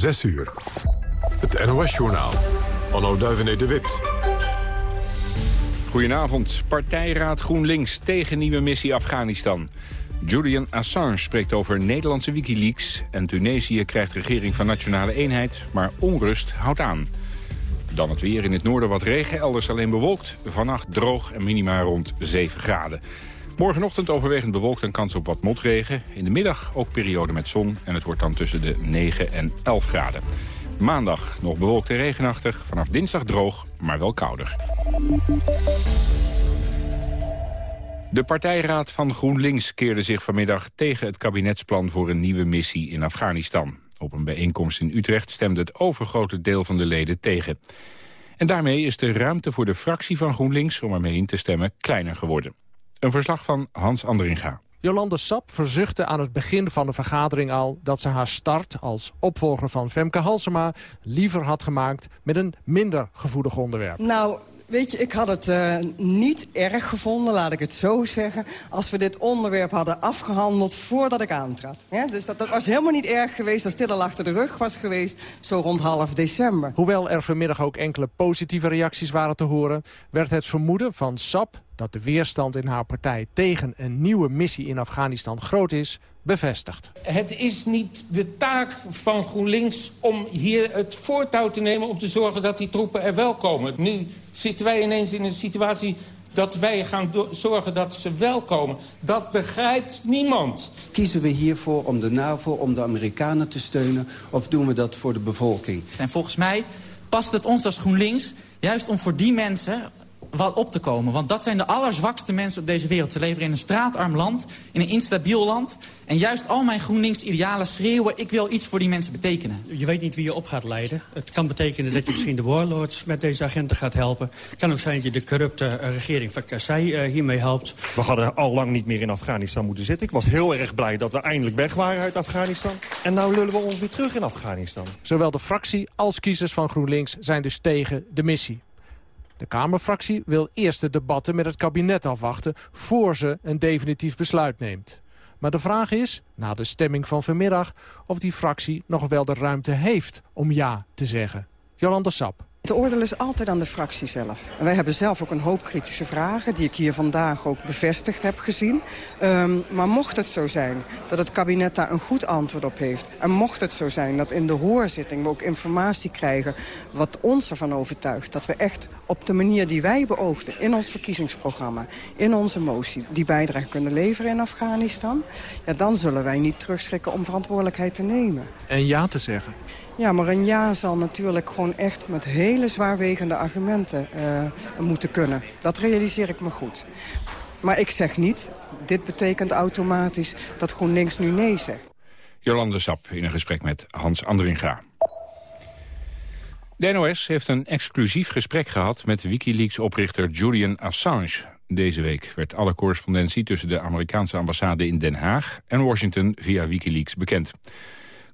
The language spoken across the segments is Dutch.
6 uur. Het NOS-journaal. Anno Duivenet de Wit. Goedenavond. Partijraad GroenLinks tegen nieuwe missie Afghanistan. Julian Assange spreekt over Nederlandse Wikileaks... en Tunesië krijgt regering van Nationale Eenheid, maar onrust houdt aan. Dan het weer in het noorden wat regen, elders alleen bewolkt. Vannacht droog en minima rond 7 graden. Morgenochtend overwegend bewolkt en kans op wat motregen. In de middag ook periode met zon en het wordt dan tussen de 9 en 11 graden. Maandag nog bewolkt en regenachtig, vanaf dinsdag droog, maar wel kouder. De partijraad van GroenLinks keerde zich vanmiddag tegen het kabinetsplan voor een nieuwe missie in Afghanistan. Op een bijeenkomst in Utrecht stemde het overgrote deel van de leden tegen. En daarmee is de ruimte voor de fractie van GroenLinks om ermee in te stemmen kleiner geworden. Een verslag van Hans Anderinga. Jolande Sap verzuchtte aan het begin van de vergadering al... dat ze haar start als opvolger van Femke Halsema liever had gemaakt... met een minder gevoelig onderwerp. Nou, Weet je, ik had het uh, niet erg gevonden, laat ik het zo zeggen... als we dit onderwerp hadden afgehandeld voordat ik aantrad. Dus dat, was helemaal niet erg geweest als dit achter de rug was geweest... zo rond half december. Hoewel er vanmiddag ook enkele positieve reacties waren te horen... werd het vermoeden van SAP dat de weerstand in haar partij tegen een nieuwe missie in Afghanistan groot is, bevestigd. Het is niet de taak van GroenLinks om hier het voortouw te nemen... om te zorgen dat die troepen er wel komen. Nu zitten wij ineens in een situatie dat wij gaan zorgen dat ze wel komen. Dat begrijpt niemand. Kiezen we hiervoor om de NAVO, om de Amerikanen te steunen... of doen we dat voor de bevolking? En volgens mij past het ons als GroenLinks juist om voor die mensen wat op te komen. Want dat zijn de allerzwakste mensen op deze wereld. Ze leven in een straatarm land, in een instabiel land. En juist al mijn GroenLinks-idealen schreeuwen... ik wil iets voor die mensen betekenen. Je weet niet wie je op gaat leiden. Het kan betekenen dat je misschien de warlords met deze agenten gaat helpen. Het kan ook zijn dat je de corrupte eh, regering van Karzai uh, hiermee helpt. We hadden al lang niet meer in Afghanistan moeten zitten. Ik was heel erg blij dat we eindelijk weg waren uit Afghanistan. En nou lullen we ons weer terug in Afghanistan. Zowel de fractie als kiezers van GroenLinks zijn dus tegen de missie. De Kamerfractie wil eerst de debatten met het kabinet afwachten... voor ze een definitief besluit neemt. Maar de vraag is, na de stemming van vanmiddag... of die fractie nog wel de ruimte heeft om ja te zeggen. Jolanda Sap. Het oordeel is altijd aan de fractie zelf. Wij hebben zelf ook een hoop kritische vragen... die ik hier vandaag ook bevestigd heb gezien. Um, maar mocht het zo zijn dat het kabinet daar een goed antwoord op heeft... en mocht het zo zijn dat in de hoorzitting we ook informatie krijgen... wat ons ervan overtuigt dat we echt op de manier die wij beoogden... in ons verkiezingsprogramma, in onze motie... die bijdrage kunnen leveren in Afghanistan... Ja, dan zullen wij niet terugschrikken om verantwoordelijkheid te nemen. En ja te zeggen? Ja, maar een ja zal natuurlijk gewoon echt met hele zwaarwegende argumenten uh, moeten kunnen. Dat realiseer ik me goed. Maar ik zeg niet, dit betekent automatisch dat GroenLinks nu nee zegt. Jolande Sap in een gesprek met Hans Andringa. De NOS heeft een exclusief gesprek gehad met Wikileaks-oprichter Julian Assange. Deze week werd alle correspondentie tussen de Amerikaanse ambassade in Den Haag en Washington via Wikileaks bekend.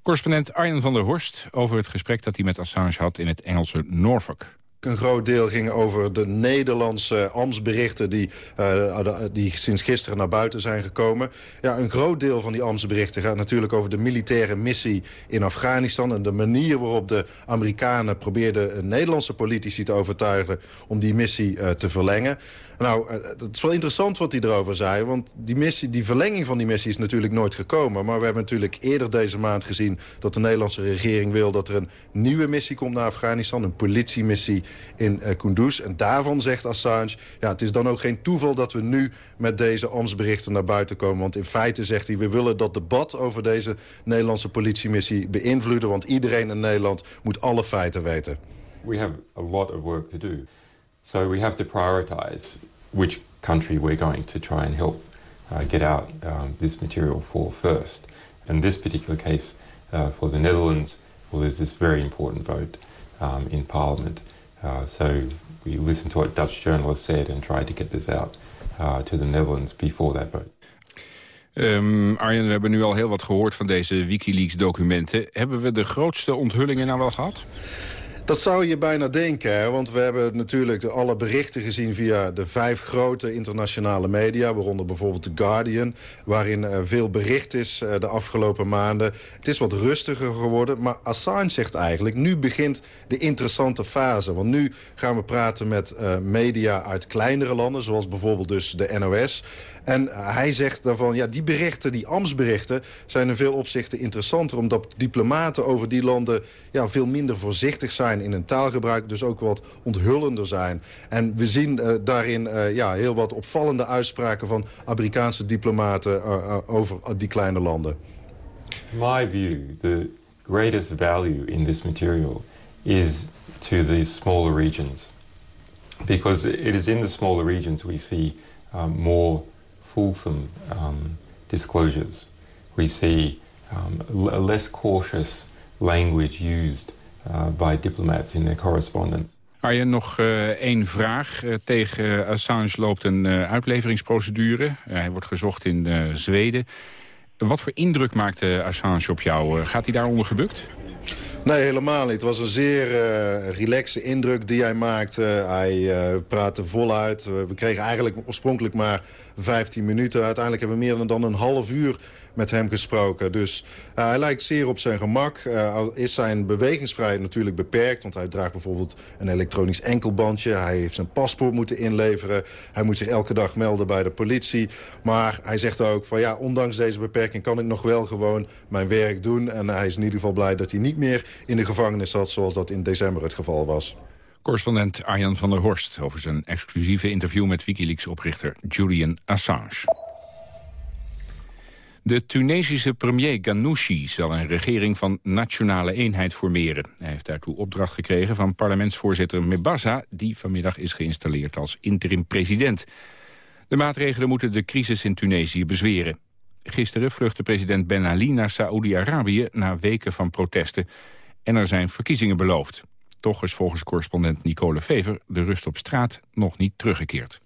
Correspondent Arjen van der Horst over het gesprek dat hij met Assange had in het Engelse Norfolk. Een groot deel ging over de Nederlandse ambtsberichten... Die, uh, die sinds gisteren naar buiten zijn gekomen. Ja, een groot deel van die ambtsberichten gaat natuurlijk over de militaire missie in Afghanistan... en de manier waarop de Amerikanen probeerden Nederlandse politici te overtuigen... om die missie uh, te verlengen. Nou, het eh, is wel interessant wat hij erover zei. Want die, missie, die verlenging van die missie is natuurlijk nooit gekomen. Maar we hebben natuurlijk eerder deze maand gezien... dat de Nederlandse regering wil dat er een nieuwe missie komt naar Afghanistan. Een politiemissie in uh, Kunduz. En daarvan zegt Assange... ja, het is dan ook geen toeval dat we nu met deze ambtsberichten naar buiten komen. Want in feite zegt hij... we willen dat debat over deze Nederlandse politiemissie beïnvloeden. Want iedereen in Nederland moet alle feiten weten. We have a lot of work to do. So we have to prioritize which country we're going to try and help uh, get out um, this material for first. In this particular case, uh, for the Netherlands, well, there's this very important vote um, in Parliament. Uh, so we listened to what Dutch journalists said and tried to get this out uh, to the Netherlands before that vote. Um, Arjen, we hebben nu al heel wat gehoord van deze Wikileaks-documenten. Hebben we de grootste onthullingen nou wel gehad? Dat zou je bijna denken, hè? want we hebben natuurlijk alle berichten gezien via de vijf grote internationale media, waaronder bijvoorbeeld The Guardian, waarin uh, veel bericht is uh, de afgelopen maanden. Het is wat rustiger geworden, maar Assange zegt eigenlijk, nu begint de interessante fase. Want nu gaan we praten met uh, media uit kleinere landen, zoals bijvoorbeeld dus de NOS. En hij zegt daarvan, ja, die berichten, die ambtsberichten... zijn in veel opzichten interessanter... omdat diplomaten over die landen ja, veel minder voorzichtig zijn in hun taalgebruik. Dus ook wat onthullender zijn. En we zien uh, daarin uh, ja, heel wat opvallende uitspraken van Amerikaanse diplomaten... Over die kleine landen. In my view, the greatest value in this material is to the smaller regions. Because it is in the smaller regions we see um, more fulsome um, disclosures. We see um, less cautious language used uh, by diplomats in their correspondence. Arjen, nog uh, één vraag. Uh, tegen Assange loopt een uh, uitleveringsprocedure. hij wordt gezocht in Zweden. Wat voor indruk maakte Assange op jou? gaat hij daaronder gebukt? Nee, helemaal niet. Het was een zeer uh, relaxe indruk die hij maakte. Hij uh, praatte voluit. we kregen eigenlijk oorspronkelijk maar 15 minuten. Uiteindelijk hebben we meer dan een half uur met hem gesproken. Dus uh, hij lijkt zeer op zijn gemak. Uh, is zijn bewegingsvrijheid natuurlijk beperkt. Want hij draagt bijvoorbeeld een elektronisch enkelbandje. Hij heeft zijn paspoort moeten inleveren. Hij moet zich elke dag melden bij de politie. Maar hij zegt ook van ja, ondanks deze beperking kan ik nog wel gewoon mijn werk doen. En hij is in ieder geval blij dat hij niet meer in de gevangenis zat... zoals dat in december het geval was. Correspondent Arjan van der Horst over zijn exclusieve interview met Wikileaks-oprichter Julian Assange. De Tunesische premier Ghanouchi zal een regering van nationale eenheid formeren. Hij heeft daartoe opdracht gekregen van parlementsvoorzitter Mebazza... die vanmiddag is geïnstalleerd als interim-president. De maatregelen moeten de crisis in Tunesië bezweren. Gisteren vluchtte president Ben Ali naar Saoedi-Arabië... na weken van protesten. En er zijn verkiezingen beloofd. Toch is volgens correspondent Nicole Fever de rust op straat nog niet teruggekeerd.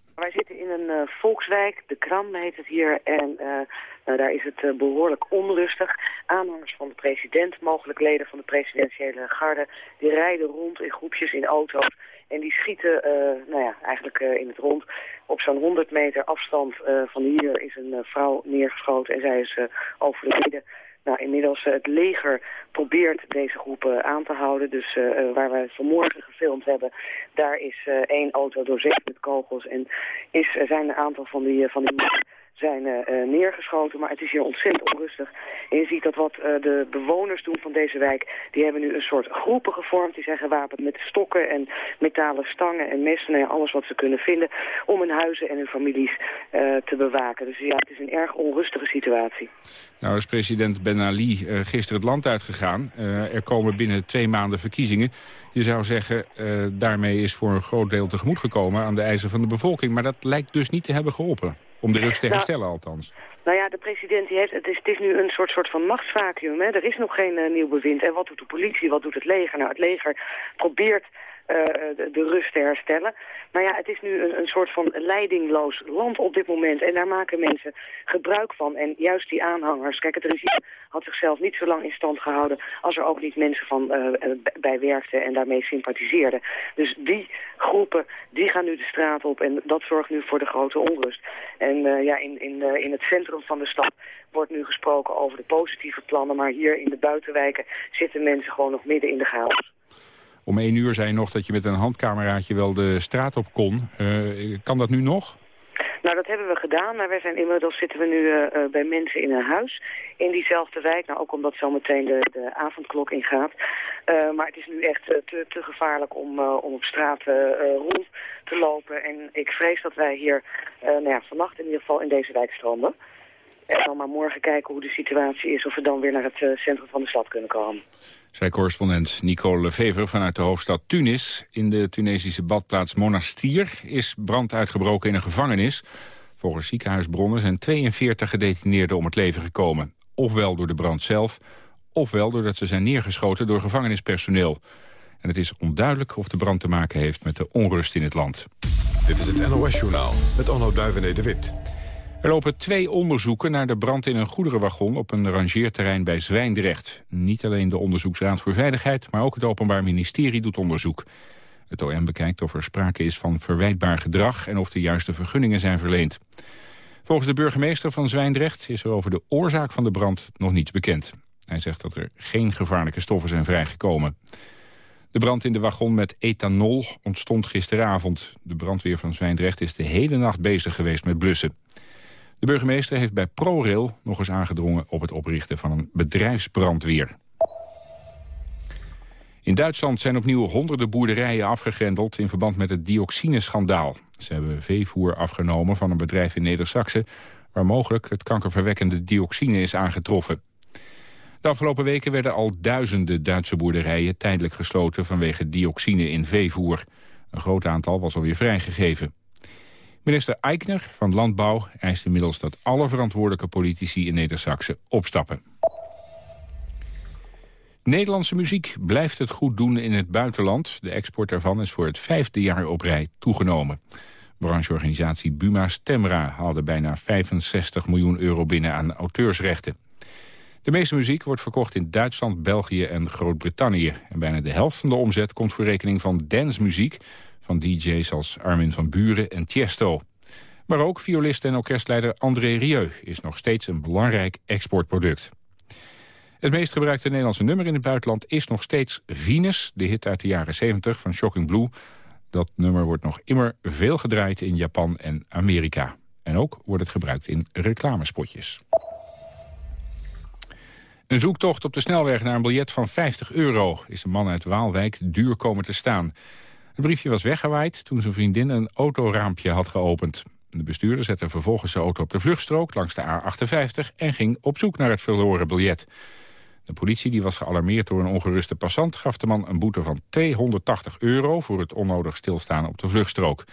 Een uh, volkswijk, de Kram heet het hier... en uh, nou, daar is het uh, behoorlijk onrustig. Aanhangers van de president, mogelijk leden van de presidentiële garde... die rijden rond in groepjes in auto's en die schieten nou ja, eigenlijk in het rond. Op zo'n 100 meter afstand van hier is een vrouw neergeschoten en zij is overleden... Nou, inmiddels uh, het leger probeert deze groepen aan te houden. Dus uh, waar wij vanmorgen gefilmd hebben, daar is één auto doorzeefd met kogels. En is, zijn een aantal van die, van die zijn uh, neergeschoten. Maar het is hier ontzettend onrustig. En je ziet dat wat uh, de bewoners doen van deze wijk... die hebben nu een soort groepen gevormd. Die zijn gewapend met stokken en metalen stangen en messen. En alles wat ze kunnen vinden om hun huizen en hun families te bewaken. Dus ja, het is een erg onrustige situatie. Nou is president Ben Ali gisteren het land uitgegaan. er komen binnen twee maanden verkiezingen. Je zou zeggen, daarmee is voor een groot deel tegemoet gekomen aan de eisen van de bevolking. Maar dat lijkt dus niet te hebben geholpen. Om de rust te nou, herstellen althans. Nou ja, de president die heeft, het is, het is nu een soort, soort van machtsvacuum. Hè? Er is nog geen uh, nieuw bewind. En wat doet de politie, wat doet het leger? Nou, het leger probeert de, de, rust te herstellen. Maar ja, het is nu een, een, soort van leidingloos land op dit moment. En daar maken mensen gebruik van. En juist die aanhangers... Kijk, het regime had zichzelf niet zo lang in stand gehouden... als er ook niet mensen van uh, bij werkten en daarmee sympathiseerden. Dus die groepen, die gaan nu de straat op. En dat zorgt nu voor de grote onrust. En ja, in, in, in het centrum van de stad wordt nu gesproken over de positieve plannen. Maar hier in de buitenwijken zitten mensen gewoon nog midden in de chaos. Om één uur zei je nog dat je met een handcameraatje wel de straat op kon. Uh, kan dat nu nog? Nou, dat hebben we gedaan. Maar wij zijn inmiddels zitten we nu uh, bij mensen in een huis in diezelfde wijk. Nou, ook omdat zometeen de, de avondklok ingaat. Maar het is nu echt te, te gevaarlijk om, om op straat rond te lopen. En ik vrees dat wij hier nou ja, vannacht in ieder geval in deze wijk stranden. En dan maar morgen kijken hoe de situatie is of we dan weer naar het centrum van de stad kunnen komen. Zij correspondent Nicole Lefever vanuit de hoofdstad Tunis. In de Tunesische badplaats Monastir is brand uitgebroken in een gevangenis. Volgens ziekenhuisbronnen zijn 42 gedetineerden om het leven gekomen. Ofwel door de brand zelf, ofwel doordat ze zijn neergeschoten door gevangenispersoneel. En het is onduidelijk of de brand te maken heeft met de onrust in het land. Dit is het NOS-journaal met Onno Duivené de Wit. Er lopen twee onderzoeken naar de brand in een goederenwagon op een rangeerterrein bij Zwijndrecht. Niet alleen de Onderzoeksraad voor Veiligheid, maar ook het Openbaar Ministerie doet onderzoek. Het OM bekijkt of er sprake is van verwijtbaar gedrag en of de juiste vergunningen zijn verleend. Volgens de burgemeester van Zwijndrecht is er over de oorzaak van de brand nog niets bekend. Hij zegt dat er geen gevaarlijke stoffen zijn vrijgekomen. De brand in de wagon met ethanol ontstond gisteravond. De brandweer van Zwijndrecht is de hele nacht bezig geweest met blussen. De burgemeester heeft bij ProRail nog eens aangedrongen op het oprichten van een bedrijfsbrandweer. In Duitsland zijn opnieuw honderden boerderijen afgegrendeld in verband met het dioxineschandaal. Ze hebben veevoer afgenomen van een bedrijf in Neder-Saxe... waar mogelijk het kankerverwekkende dioxine is aangetroffen. De afgelopen weken werden al duizenden Duitse boerderijen tijdelijk gesloten vanwege dioxine in veevoer. Een groot aantal was alweer vrijgegeven. Minister Eikner van Landbouw eist inmiddels dat alle verantwoordelijke politici in Neder-Saxe opstappen. Nederlandse muziek blijft het goed doen in het buitenland. De export daarvan is voor het vijfde jaar op rij toegenomen. Brancheorganisatie Buma Stemra haalde bijna 65 miljoen euro binnen aan auteursrechten. De meeste muziek wordt verkocht in Duitsland, België en Groot-Brittannië. En bijna de helft van de omzet komt voor rekening van dancemuziek... van dj's als Armin van Buren en Tiesto. Maar ook violist en orkestleider André Rieu is nog steeds een belangrijk exportproduct. Het meest gebruikte Nederlandse nummer in het buitenland is nog steeds Venus... de hit uit de jaren 70 van Shocking Blue. Dat nummer wordt nog immer veel gedraaid in Japan en Amerika. En ook wordt het gebruikt in reclamespotjes. Een zoektocht op de snelweg naar een biljet van 50 euro... is een man uit Waalwijk duur komen te staan. Het briefje was weggewaaid toen zijn vriendin een autoraampje had geopend. De bestuurder zette vervolgens zijn auto op de vluchtstrook langs de A58... en ging op zoek naar het verloren biljet. De politie die was gealarmeerd door een ongeruste passant... gaf de man een boete van 280 euro voor het onnodig stilstaan op de vluchtstrook.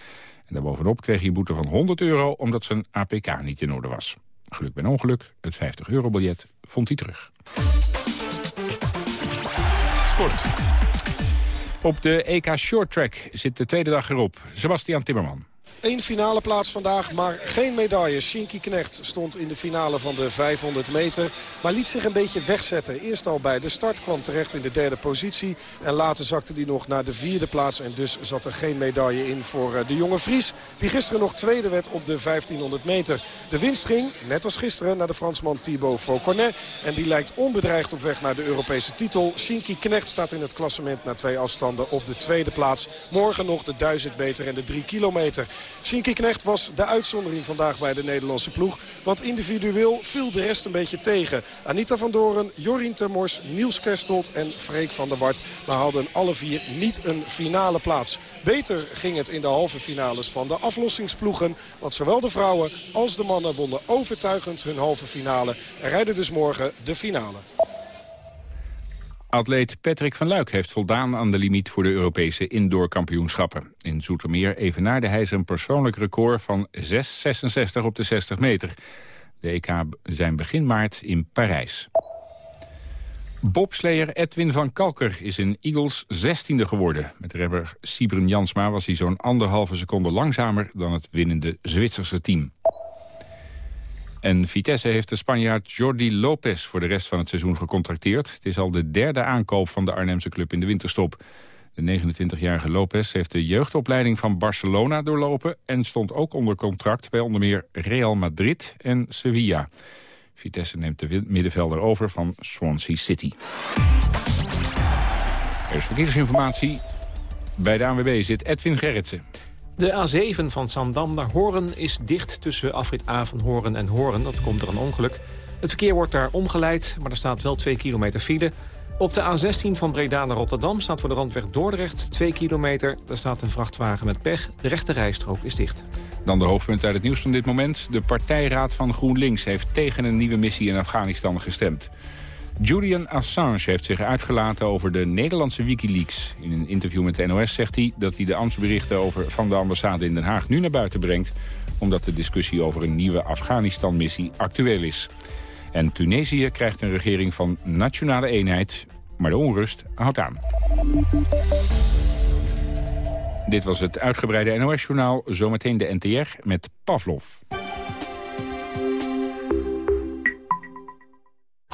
En daarbovenop kreeg hij een boete van 100 euro omdat zijn APK niet in orde was. Geluk bij ongeluk, het 50-euro-biljet vond hij terug. Op de EK Short Track zit de tweede dag erop. Sebastian Timmerman. Eén finale plaats vandaag, maar geen medaille. Shinky Knecht stond in de finale van de 500 meter. Maar liet zich een beetje wegzetten. Eerst al bij de start kwam terecht in de derde positie. En later zakte hij nog naar de vierde plaats. En dus zat er geen medaille in voor eh, de jonge Vries. Die gisteren nog tweede werd op de 1500 meter. De winst ging, net als gisteren, naar de Fransman Thibaut Fauconnet. En die lijkt onbedreigd op weg naar de Europese titel. Shinky Knecht staat in het klassement na twee afstanden op de tweede plaats. Morgen nog de 1000 meter en de 3 kilometer. Shinky Knecht was de uitzondering vandaag bij de Nederlandse ploeg. Want individueel viel de rest een beetje tegen. Anita van Doren, Jorien Termors, Niels Kerstold en Freek van der Wart. Maar hadden alle vier niet een finale plaats. Beter ging het in de halve finales van de aflossingsploegen. Want zowel de vrouwen als de mannen wonnen overtuigend hun halve finale. En rijden dus morgen de finale. Atleet Patrick van Luik heeft voldaan aan de limiet voor de Europese indoorkampioenschappen. In Zoetermeer evenaarde hij zijn persoonlijk record van 6,66 op de 60 meter. De EK zijn begin maart in Parijs. Bobsleer Edwin van Kalker is in Eagles 16e geworden. Met remmer Sibren Jansma was hij zo'n anderhalve seconde langzamer dan het winnende Zwitserse team. En Vitesse heeft de Spanjaard Jordi Lopez voor de rest van het seizoen gecontracteerd. Het is al de derde aankoop van de Arnhemse club in de winterstop. De 29-jarige Lopez heeft de jeugdopleiding van Barcelona doorlopen... en stond ook onder contract bij onder meer Real Madrid en Sevilla. Vitesse neemt de middenvelder over van Swansea City. Er is verkeersinformatie. Bij de ANWB zit Edwin Gerritsen. De A7 van Zandam naar Horen is dicht tussen afrit Avenhoorn en Horen. Dat komt er een ongeluk. Het verkeer wordt daar omgeleid, maar er staat wel 2 kilometer file. Op de A16 van Breda naar Rotterdam staat voor de randweg Dordrecht 2 kilometer. Daar staat een vrachtwagen met pech. De rechte rijstrook is dicht. Dan de hoofdpunt uit het nieuws van dit moment. De partijraad van GroenLinks heeft tegen een nieuwe missie in Afghanistan gestemd. Julian Assange heeft zich uitgelaten over de Nederlandse Wikileaks. In een interview met de NOS zegt hij dat hij de ambtsberichten over van de ambassade in Den Haag nu naar buiten brengt... omdat de discussie over een nieuwe Afghanistan-missie actueel is. En Tunesië krijgt een regering van nationale eenheid, maar de onrust houdt aan. Dit was het uitgebreide NOS-journaal. Zometeen de NTR met Pavlov.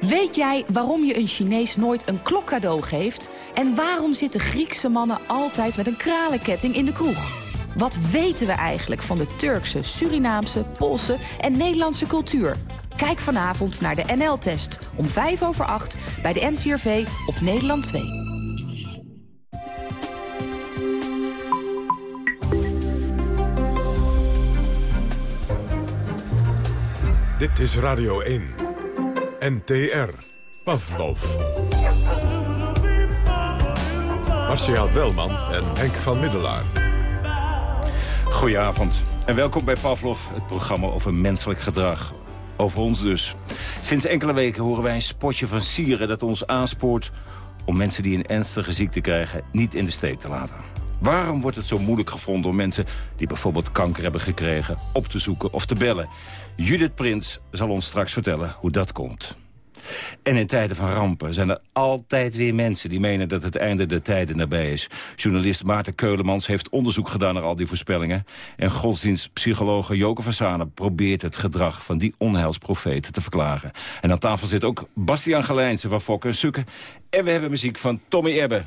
Weet jij waarom je een Chinees nooit een klok cadeau geeft? En waarom zitten Griekse mannen altijd met een kralenketting in de kroeg? Wat weten we eigenlijk van de Turkse, Surinaamse, Poolse en Nederlandse cultuur? Kijk vanavond naar de NL-test om 5 over 8 bij de NCRV op Nederland 2. Dit is Radio 1. NTR. Pavlov. Marcia Welman en Henk van Middelaar. Goedenavond en welkom bij Pavlov, het programma over menselijk gedrag. Over ons dus. Sinds enkele weken horen wij een spotje van Sieren dat ons aanspoort... om mensen die een ernstige ziekte krijgen niet in de steek te laten. Waarom wordt het zo moeilijk gevonden om mensen die bijvoorbeeld kanker hebben gekregen... op te zoeken of te bellen? Judith Prins zal ons straks vertellen hoe dat komt. En in tijden van rampen zijn er altijd weer mensen... die menen dat het einde der tijden nabij is. Journalist Maarten Keulemans heeft onderzoek gedaan naar al die voorspellingen. En godsdienstpsychologe Joke van Zanen probeert het gedrag... van die onheilsprofeten te verklaren. En aan tafel zit ook Bastiaan Gelijnse van Fokker en. En we hebben muziek van Tommy Ebbe.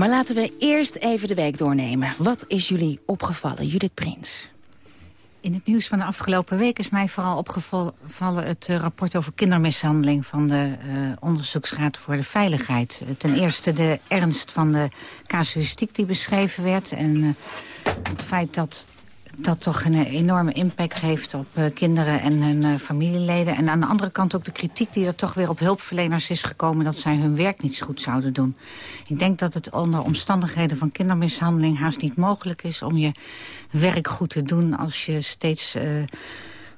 Maar laten we eerst even de week doornemen. Wat is jullie opgevallen, Judith Prins? In het nieuws van de afgelopen week is mij vooral opgevallen... het uh, rapport over kindermishandeling van de uh, Onderzoeksraad voor de Veiligheid. ten eerste de ernst van de casuïstiek die beschreven werd... en het feit dat dat toch een enorme impact heeft op uh, kinderen en hun uh, familieleden. En aan de andere kant ook de kritiek die er toch weer op hulpverleners is gekomen... dat zij hun werk niet goed zouden doen. Ik denk dat het onder omstandigheden van kindermishandeling haast niet mogelijk is... om je werk goed te doen als je steeds... Uh,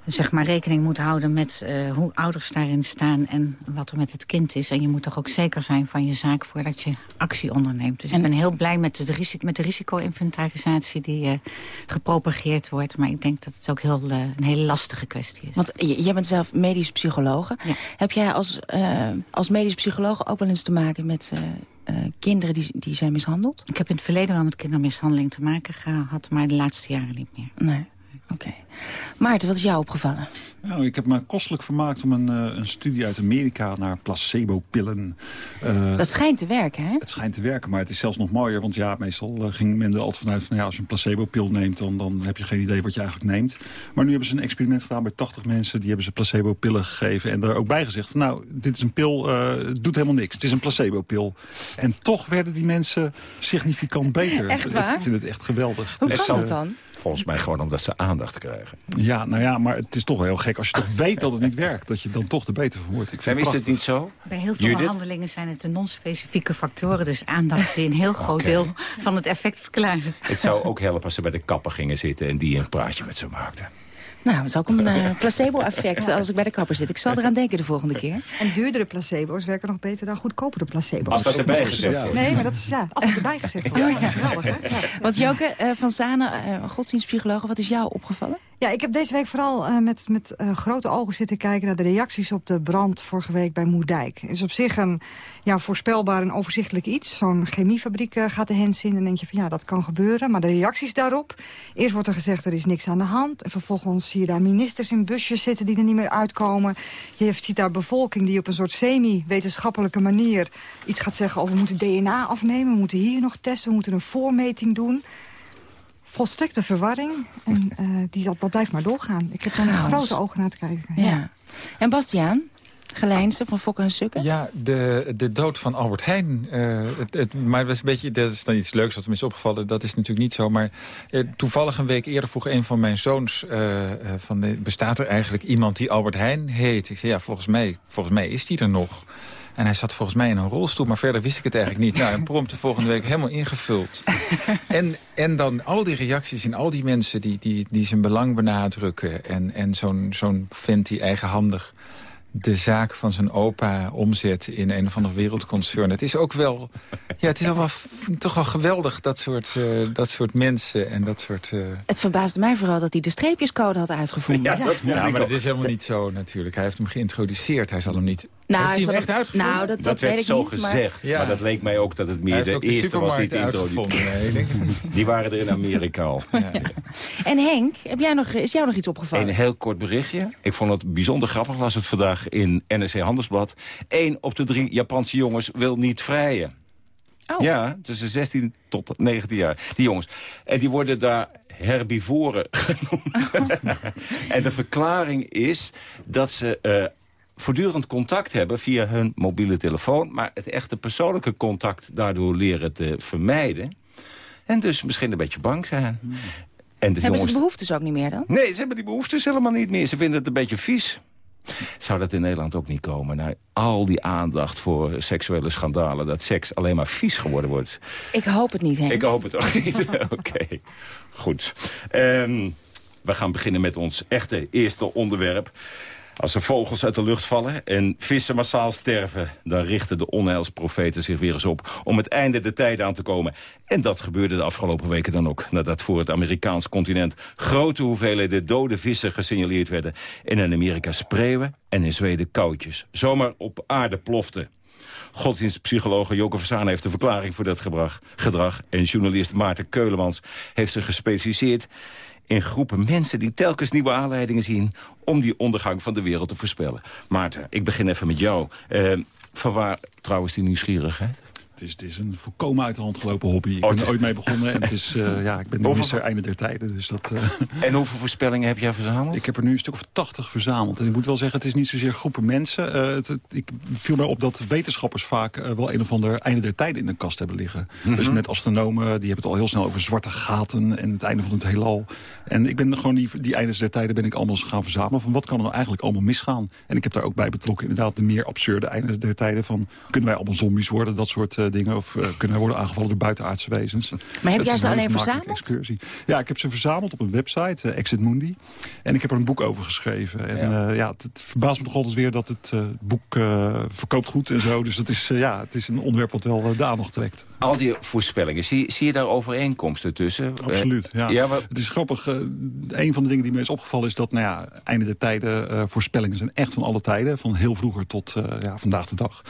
zeg maar rekening moet houden met uh, hoe ouders daarin staan... en wat er met het kind is. En je moet toch ook zeker zijn van je zaak voordat je actie onderneemt. Dus en... ik ben heel blij met de, risico, met de risico-inventarisatie die uh, gepropageerd wordt. Maar ik denk dat het ook heel, uh, een hele lastige kwestie is. Want jij bent zelf medisch psycholoog. Ja. Heb jij als, als medisch psycholoog ook wel eens te maken met... kinderen die, die zijn mishandeld? Ik heb in het verleden wel met kindermishandeling te maken gehad... maar de laatste jaren niet meer. Nee. Oké. Okay. Maarten, wat is jou opgevallen? Nou, ik heb me kostelijk vermaakt om een, uh, een studie uit Amerika naar placebo-pillen. Uh, dat schijnt te werken, hè? Het schijnt te werken, maar het is zelfs nog mooier. Want ja, meestal uh, ging men er altijd vanuit van... ja, als je een placebo-pil neemt, dan, dan heb je geen idee wat je eigenlijk neemt. Maar nu hebben ze een experiment gedaan bij 80 mensen. Die hebben ze placebo-pillen gegeven. En daar ook bij gezegd van, nou, dit is een pil, het doet helemaal niks. Het is een placebo-pil. En toch werden die mensen significant beter. Echt waar? Ik vind het echt geweldig. Hoe kan dat dan? Volgens mij gewoon omdat ze aandacht krijgen. Ja, nou ja, maar het is toch wel heel gek. Als je toch weet dat het niet werkt, dat je dan toch er beter van wordt. Ik vind is het niet zo? Bij heel veel Judith? handelingen zijn het de non-specifieke factoren. Dus aandacht die een heel groot okay. deel van het effect verklaren. Het zou ook helpen als ze bij de kapper gingen zitten en die een praatje met ze maakten. Nou, het is ook een uh, placebo-effect als ik bij de kapper zit. Ik zal eraan denken de volgende keer. En duurdere placebo's werken nog beter dan goedkopere placebo's. Als dat erbij gezet wordt. Nee, maar dat is ja, als het erbij gezet wordt. Ja, ja. Geweldig, hè? Ja. Want Joke uh, van Zanen, uh, godsdienstpsycholoog, wat is jou opgevallen? Ja, ik heb deze week vooral uh, met, met uh, grote ogen zitten kijken... naar de reacties op de brand vorige week bij Moerdijk. Is op zich een ja, voorspelbaar en overzichtelijk iets. Zo'n chemiefabriek uh, gaat de hens in en denk je van ja, dat kan gebeuren. Maar de reacties daarop... Eerst wordt er gezegd er is niks aan de hand. En vervolgens zie je daar ministers in busjes zitten die er niet meer uitkomen. Je ziet daar bevolking die op een soort semi-wetenschappelijke manier... iets gaat zeggen over we moeten DNA afnemen, we moeten hier nog testen... we moeten een voormeting doen volstrekte verwarring. En uh, die, dat, dat blijft maar doorgaan. Ik heb daar met grote ogen naar te kijken. Ja. ja. En Bastiaan? Gelijnse van Fokker en Sukken? Ja, de, de dood van Albert Heijn. Uh, het, het, maar dat is, een beetje, dat is dan iets leuks wat me is opgevallen. Dat is natuurlijk niet zo. Maar uh, toevallig een week eerder vroeg een van mijn zoons... Uh, van, bestaat er eigenlijk iemand die Albert Heijn heet? Ik zei, ja, volgens mij, volgens mij is die er nog. En hij zat volgens mij in een rolstoel, maar verder wist ik het eigenlijk niet. Nou, en prompt de volgende week helemaal ingevuld. en, en dan al die reacties en al die mensen die, die, die zijn belang benadrukken. En, en zo'n zo'n vent die eigenhandig de zaak van zijn opa omzet in een of ander wereldconcern. Het is ook wel, ja, het is wel, toch wel geweldig, dat soort, uh, dat soort mensen en dat soort... Uh... Het verbaasde mij vooral dat hij de streepjescode had uitgevonden. Ja, dat ja maar dat is helemaal niet zo natuurlijk. Hij heeft hem geïntroduceerd, hij zal hem niet... Nou, heeft hij hem echt uitgevonden? Nou, dat, dat, dat werd weet zo ik niet, gezegd, maar... maar... dat leek mij ook dat het meer de, de eerste was die het introduceerde. Nee, die waren er in Amerika al. Ja. En Henk, heb jij nog, is jou nog iets opgevallen? Een heel kort berichtje. Ik vond het bijzonder grappig, was het vandaag in NRC Handelsblad. Eén op de drie Japanse jongens wil niet vrijen. Oh. Ja, tussen 16 tot 19 jaar. Die jongens. En die worden daar herbivoren genoemd. en de verklaring is dat ze... Uh, voortdurend contact hebben via hun mobiele telefoon... maar het echte persoonlijke contact daardoor leren te vermijden. En dus misschien een beetje bang zijn. En de hebben jongens... ze behoeftes ook niet meer dan? Nee, ze hebben die behoeftes helemaal niet meer. Ze vinden het een beetje vies. Zou dat in Nederland ook niet komen? Nou, al die aandacht voor seksuele schandalen... dat seks alleen maar vies geworden wordt. Ik hoop het niet, Henk. Ik hoop het ook niet. Oké, goed. Um, we gaan beginnen met ons echte eerste onderwerp. Als er vogels uit de lucht vallen en vissen massaal sterven... dan richten de onheilsprofeten zich weer eens op om het einde der tijden aan te komen. En dat gebeurde de afgelopen weken dan ook... nadat voor het Amerikaans continent grote hoeveelheden dode vissen gesignaleerd werden... en in Amerika spreeuwen en in Zweden koudjes. Zomaar op aarde ploften. Godsdienstpsycholoog Joke Versaan heeft de verklaring voor dat gedrag. En journalist Maarten Keulemans heeft zich gespecialiseerd in groepen mensen die telkens nieuwe aanleidingen zien... om die ondergang van de wereld te voorspellen. Maarten, ik begin even met jou. Uh, van waar trouwens die nieuwsgierigheid? Het is, het is een volkomen uit de hand gelopen hobby. Ik Oh, ben er ooit mee begonnen en het is, eh, ja, ik ben de misser einde der tijden. Dus dat, eh, En hoeveel voorspellingen heb jij verzameld? Ik heb er nu een stuk of tachtig verzameld. En ik moet wel zeggen, het is niet zozeer groepen mensen. Eh, het, het- ik viel mij op dat wetenschappers vaak wel een of ander einde der tijden in de kast hebben liggen. Mhm. Dus met astronomen, die hebben het al heel snel over zwarte gaten en het einde van het heelal. En ik ben gewoon die, die eindes der tijden ben ik allemaal gaan verzamelen. Van wat kan er nou eigenlijk allemaal misgaan? En ik heb daar ook bij betrokken inderdaad de meer absurde eindes der tijden. Van kunnen wij allemaal zombies worden, dat soort dingen. Of eh, kunnen worden aangevallen door buitenaardse wezens. Maar heb jij ze een alleen verzameld? excursie. Ja, ik heb ze verzameld op een website, eh, Exit Mundi. En ik heb er een boek over geschreven. En Ja. ja, ja het, het verbaast me toch altijd weer dat het eh, boek eh, verkoopt goed en zo. Dus dat is, eh, ja, het is een onderwerp wat wel eh, de aandacht trekt. Al die voorspellingen, zie, zie je daar overeenkomsten tussen? Absoluut, Eh, ja. ja maar- Het is grappig. eh, een van de dingen die me is opgevallen is dat... nou ja, einde der tijden eh, voorspellingen zijn echt van alle tijden. Van heel vroeger tot eh, ja, vandaag de dag.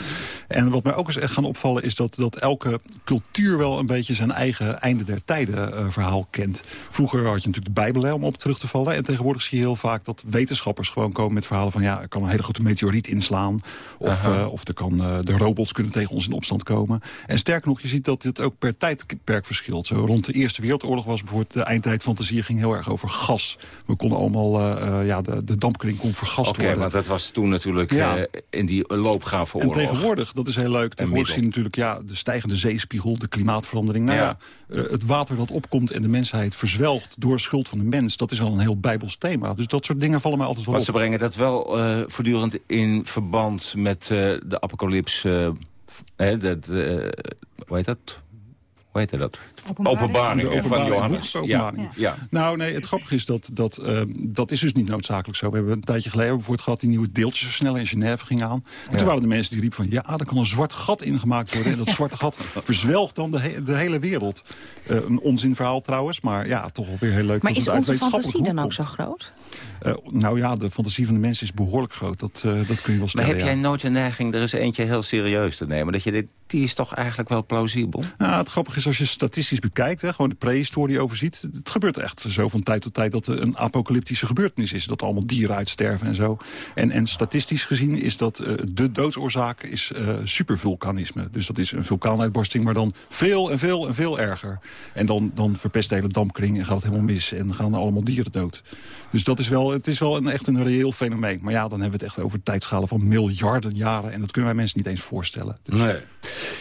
En wat mij ook is echt gaan opvallen is dat, dat elke cultuur wel een beetje zijn eigen einde der tijden eh, verhaal kent. Vroeger had je natuurlijk de Bijbel hè, om op terug te vallen. En tegenwoordig zie je heel vaak dat wetenschappers gewoon komen met verhalen van... ja, er kan een hele grote meteoriet inslaan. Of, eh, of er kan, eh, de robots kunnen tegen ons in opstand komen. En sterker nog, je ziet dat dit ook per tijdperk verschilt. Zo rond de Eerste Wereldoorlog was bijvoorbeeld de eindtijdfantasie ging heel erg over gas. We konden allemaal, ja, de, de dampkring kon vergast Oké, worden. maar dat was toen natuurlijk Ja. in die loopgave En oorlog. tegenwoordig, dat is heel leuk, tegenwoordig zie je natuurlijk ja, de stijgende zeespiegel, de klimaatverandering. Nou ja. Ja. eh, het water dat opkomt en de mensheid verzwelgt door schuld van de mens, dat is al een heel bijbels thema. Dus dat soort dingen vallen mij altijd wel op. ze brengen dat wel eh, voortdurend in verband met eh, de apocalyps. eh, hè, dat, hoe heet dat? Hoe heet dat? Openbaring, De eh, van Johannes. Ja. Nou, nee, het grappige is dat dat, eh, dat is dus niet noodzakelijk zo. We hebben een tijdje geleden bijvoorbeeld gehad... die nieuwe deeltjesversneller in Genève ging aan. En Ja. toen waren de mensen die riepen van... ja, er kan een zwart gat ingemaakt worden. En dat zwarte gat verzwelgt dan de, he- de hele wereld. Eh, een onzinverhaal trouwens, maar ja, toch wel weer heel leuk. Maar is onze fantasie dan ook zo groot? Eh, nou ja, de fantasie van de mensen is behoorlijk groot. Dat, eh, dat kun je wel Maar stellen, heb ja. jij nooit een neiging er eens eentje heel serieus te nemen? Dat je dit, die is toch eigenlijk wel plausibel? Nou, het grappige is als je statistisch bekijkt, hè, gewoon de prehistorie overziet. Het gebeurt echt zo van tijd tot tijd dat er een apocalyptische gebeurtenis is. Dat allemaal dieren uitsterven en zo. En, en statistisch gezien is dat eh, de doodsoorzaak is eh, supervulkanisme. Dus dat is een vulkaanuitbarsting, maar dan veel en veel en veel erger. En dan, dan verpest de hele dampkring en gaat het helemaal mis. En gaan allemaal dieren dood. Dus dat is wel, het is wel een, echt een reëel fenomeen. Maar ja, dan hebben we het echt over tijdschalen van miljarden jaren. En dat kunnen wij mensen niet eens voorstellen. Dus, Nee.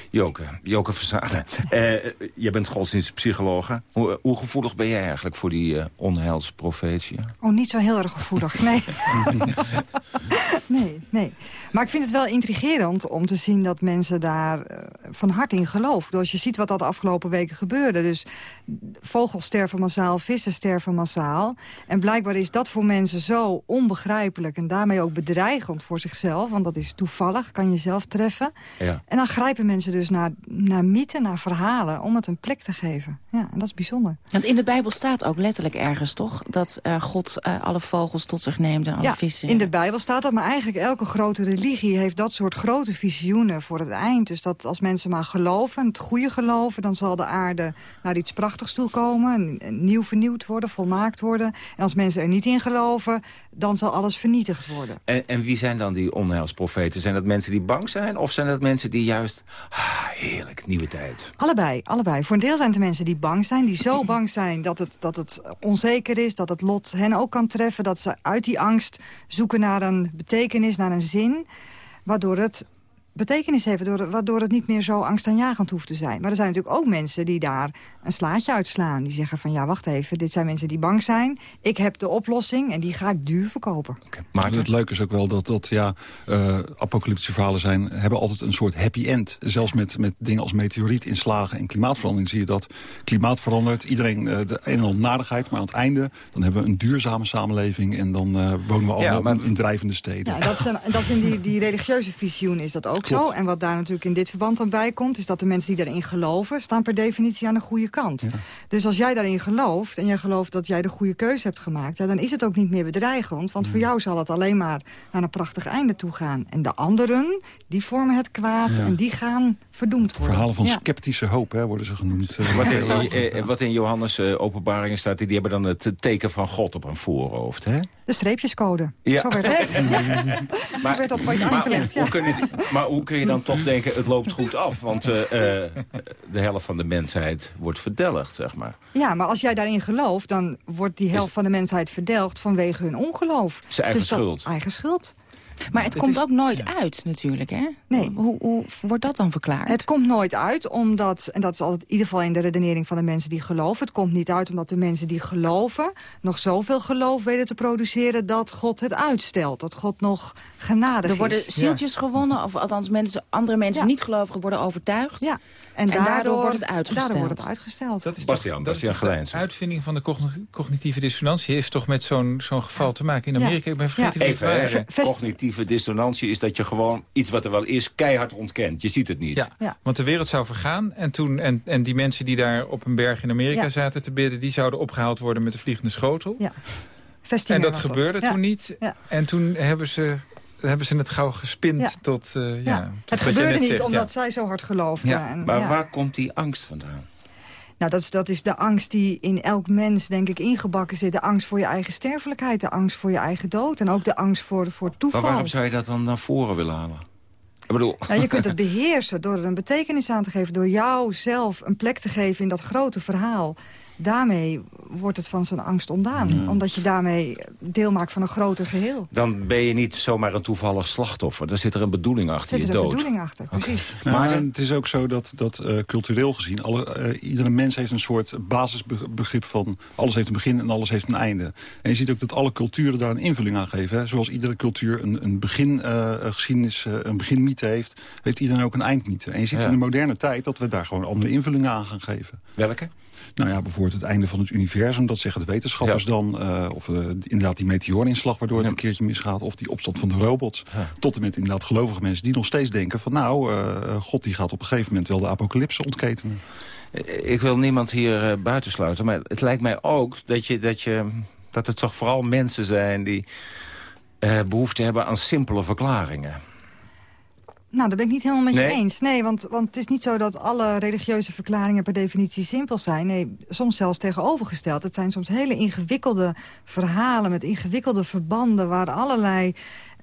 Joke, Joke Verzade. Uh, jij bent godsdienstpsycholoog. Hoe, hoe, gevoelig ben jij eigenlijk voor die uh, onheilsprofetie? Oh, niet zo heel erg gevoelig, nee. nee, nee. Maar ik vind het wel intrigerend om te zien dat mensen daar uh, van hart in geloven. Als je ziet wat dat de afgelopen weken gebeurde. Dus vogels sterven massaal, vissen sterven massaal. En blijkbaar is dat voor mensen zo onbegrijpelijk... en daarmee ook bedreigend voor zichzelf. Want dat is toevallig, kan je zelf treffen. Ja. En dan grijpen mensen dus naar, naar mythen, naar verhalen... om het een plek te geven. Ja, en dat is bijzonder. Want in de Bijbel staat ook letterlijk ergens, toch? Dat uh, God uh, alle vogels tot zich neemt en alle ja, vissen. in de Bijbel staat dat. Maar eigenlijk elke grote religie heeft dat soort grote visioenen voor het eind. Dus dat als mensen maar geloven, het goede geloven... dan zal de aarde naar iets prachtigs toe komen. Nieuw vernieuwd worden, volmaakt worden. En als mensen er niet in geloven, dan zal alles vernietigd worden. En, en wie zijn dan die onheilsprofeten? Zijn dat mensen die bang zijn? Of zijn dat mensen die juist... Ah, heerlijk, nieuwe tijd. Allebei, allebei. Voor een deel zijn het de mensen die bang zijn. Die zo bang zijn dat het, dat het onzeker is. Dat het lot hen ook kan treffen. Dat ze uit die angst zoeken naar een betekenis, naar een zin. Waardoor het betekenis heeft, waardoor het niet meer zo angstaanjagend hoeft te zijn. Maar er zijn natuurlijk ook mensen die daar een slaatje uitslaan. Die zeggen van ja, wacht even, dit zijn mensen die bang zijn. Ik heb de oplossing en die ga ik duur verkopen. Okay. Maar het leuke is ook wel dat, dat ja, uh, apocalyptische verhalen zijn... hebben altijd een soort happy end. Zelfs met, met dingen als meteorietinslagen en klimaatverandering zie je dat. Klimaat verandert, iedereen uh, de een en ander nadigheid. Maar aan het einde dan hebben we een duurzame samenleving... en dan uh, wonen we allemaal ja, maar... in drijvende steden. Ja, dat is, een, dat is in die, die religieuze visioen is dat ook Klopt. zo. En wat daar natuurlijk in dit verband dan bij komt... is dat de mensen die daarin geloven... staan per definitie aan de goede kant. Ja. Dus als jij daarin gelooft en jij gelooft dat jij de goede keuze hebt gemaakt... Ja, dan is het ook niet meer bedreigend. Want voor jou zal het alleen maar naar een prachtig einde toe gaan. En de anderen, die vormen het kwaad ja. en die gaan verdoemd worden. Verhalen van sceptische hoop hè, worden ze genoemd. wat, in, wat in Johannes uh, openbaringen staat... die hebben dan het teken van God op een voorhoofd. Hè? De streepjescode. Ja. Zo werd het. maar, Zo werd dat ooit maar, aangelegd. Hoe, kun je, maar hoe kun je dan toch denken, het loopt goed af? Want uh, uh, de helft van de mensheid wordt verdelgd, zeg maar. Ja, maar als jij daarin gelooft, dan wordt die helft van de mensheid verdelgd vanwege hun ongeloof. Zijn eigen dus dat, schuld. Eigen schuld. Maar het, het komt is, ook nooit ja. uit natuurlijk, hè? Nee. Hoe, hoe, wordt dat dan verklaard? Het komt nooit uit omdat, en dat is altijd in ieder geval in de redenering van de mensen die geloven... het komt niet uit omdat de mensen die geloven nog zoveel geloof weten te produceren... dat God het uitstelt, dat God nog genadig is. Er worden zieltjes ja. gewonnen, of althans mensen, andere mensen, ja. niet gelovigen, worden overtuigd. Ja. En, en daardoor, daardoor, wordt het uitgesteld. Daardoor wordt het uitgesteld. Dat is Bastiaan, Bastiaan Gelijns. De uitvinding van de cognitieve dissonantie heeft toch met zo'n zo'n geval te maken. In Amerika, ik ben vergeten Even, even cognitieve dissonantie is dat je gewoon iets wat er wel is keihard ontkent. Je ziet het niet. Ja, ja. want de wereld zou vergaan. En, toen, en, en die mensen die daar op een berg in Amerika ja. zaten te bidden... die zouden opgehaald worden met de vliegende schotel. Ja. en dat gebeurde dat. toen niet. En toen hebben ze hebben ze het gauw gespind ja. tot... Uh, ja. ja. het gebeurde niet zegt, omdat zij zo hard geloofden. Ja. En, maar waar komt die angst vandaan? Nou, dat is, dat is de angst die in elk mens, denk ik, ingebakken zit. De angst voor je eigen sterfelijkheid, de angst voor je eigen dood... en ook de angst voor, voor toeval. Maar waarom zou je dat dan naar voren willen halen? Ik bedoel... Nou, je kunt het beheersen door er een betekenis aan te geven... door jou zelf een plek te geven in dat grote verhaal daarmee wordt het van zijn angst ontdaan. Omdat je daarmee deel maakt van een groter geheel. Dan ben je niet zomaar een toevallig slachtoffer. Dan zit er een bedoeling achter zit je dood. Er een bedoeling achter, precies. Okay. Maar het is ook zo dat, dat uh, cultureel gezien... Alle, uh, iedere mens heeft een soort basisbegrip van... alles heeft een begin en alles heeft een einde. En je ziet ook dat alle culturen daar een invulling aan geven. Hè? Zoals iedere cultuur een, een begingeschiedenis, uh, een beginmythe heeft... heeft iedereen ook een eindmythe. En je ziet ja. in de moderne tijd dat we daar gewoon andere invullingen aan gaan geven. Welke? Nou ja, bijvoorbeeld het einde van het universum. Dat zeggen de wetenschappers ja. dan. Uh, of uh, inderdaad die meteorinslag waardoor het ja. een keertje misgaat. Of die opstand van de robots. Ja. Tot en met inderdaad gelovige mensen die nog steeds denken van... nou, uh, God die gaat op een gegeven moment wel de apocalypse ontketenen. Ik wil niemand hier buitensluiten. Maar het lijkt mij ook dat, je, dat, je, dat het toch vooral mensen zijn... die behoefte hebben aan simpele verklaringen. Nou, dat ben ik niet helemaal met nee? je eens. Nee, want, want het is niet zo dat alle religieuze verklaringen per definitie simpel zijn. Nee, soms zelfs tegenovergesteld. Het zijn soms hele ingewikkelde verhalen met ingewikkelde verbanden... waar allerlei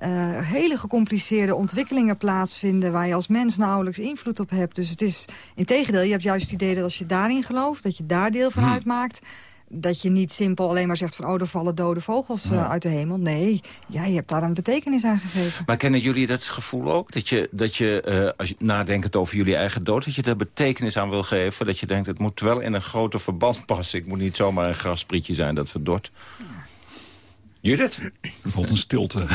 uh, hele gecompliceerde ontwikkelingen plaatsvinden... waar je als mens nauwelijks invloed op hebt. Dus het is, in tegendeel, je hebt juist het idee dat als je daarin gelooft... dat je daar deel van Hmm. uitmaakt dat je niet simpel alleen maar zegt van... oh, er vallen dode vogels eh, uit de hemel. Nee, jij hebt daar een betekenis aan gegeven. Maar kennen jullie dat gevoel ook? Dat je, dat je eh, als je nadenkt over jullie eigen dood... dat je daar betekenis aan wil geven? Dat je denkt, het moet wel in een groter verband passen. Ik moet niet zomaar een grasprietje zijn dat verdort. Judith? Bijvoorbeeld een stilte.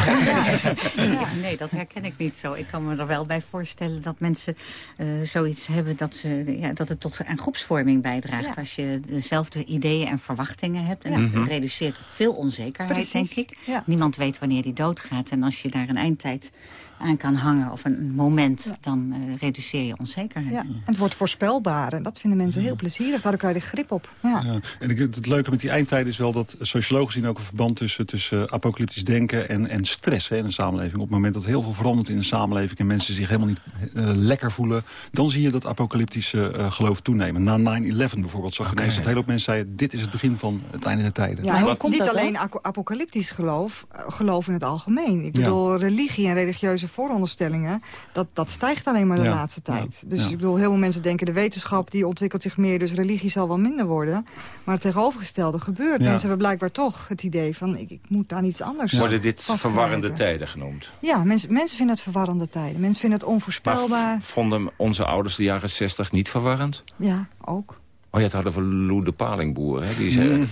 Ja, nee, dat herken ik niet zo. Ik kan me er wel bij voorstellen dat mensen eh, zoiets hebben... Dat, ze, ja, dat het tot aan groepsvorming bijdraagt. Als je dezelfde ideeën en verwachtingen hebt. En Ja. dat Mhm. reduceert veel onzekerheid, Precies, denk ik. ja. Niemand weet wanneer die doodgaat. En als je daar een eindtijd aan kan hangen of een moment... dan eh, reduceer je onzekerheid. Ja. En het wordt voorspelbaar en dat vinden mensen heel plezierig. Daar krijg je grip op. Ja. Ja. En ik, het leuke met die eindtijd is wel dat sociologen zien ook een verband tussen, tussen apocalyptisch denken en, en stress hè, in een samenleving. Op het moment dat heel veel verandert in een samenleving en mensen zich helemaal niet eh, lekker voelen, dan zie je dat apocalyptische eh, geloof toenemen. Na 9-11 bijvoorbeeld zag je ineens dat heel veel mensen zeiden, dit is het begin van het einde der tijden. Ja, en niet alleen apocalyptisch geloof, eh, geloof in het algemeen. Ik Ja. bedoel, religie en religieuze vooronderstellingen... dat, dat stijgt alleen maar de Ja, laatste tijd. Dus ja. ik bedoel, heel veel mensen denken... de wetenschap die ontwikkelt zich meer, dus religie zal wel minder worden. Maar het tegenovergestelde gebeurt. Ja. Mensen hebben blijkbaar toch het idee van... ik, ik moet aan iets anders Worden dit verwarrende tijden genoemd? Ja, mensen, mensen vinden het verwarrende tijden. Mensen vinden het onvoorspelbaar. Vonden onze ouders de jaren 60 niet verwarrend? Ja, ook. Oh, je had het over Lou de Palingboer, hè? Die zei...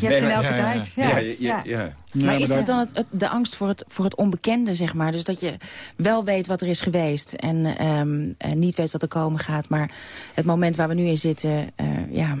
Je hebt ze in elke tijd. Ja, Ja, ja, ja. maar is het dan het, het- de angst voor het, voor het onbekende, zeg maar? Dus dat je wel weet wat er is geweest en, ehm, en niet weet wat er komen gaat. Maar het moment waar we nu in zitten, eh, ja...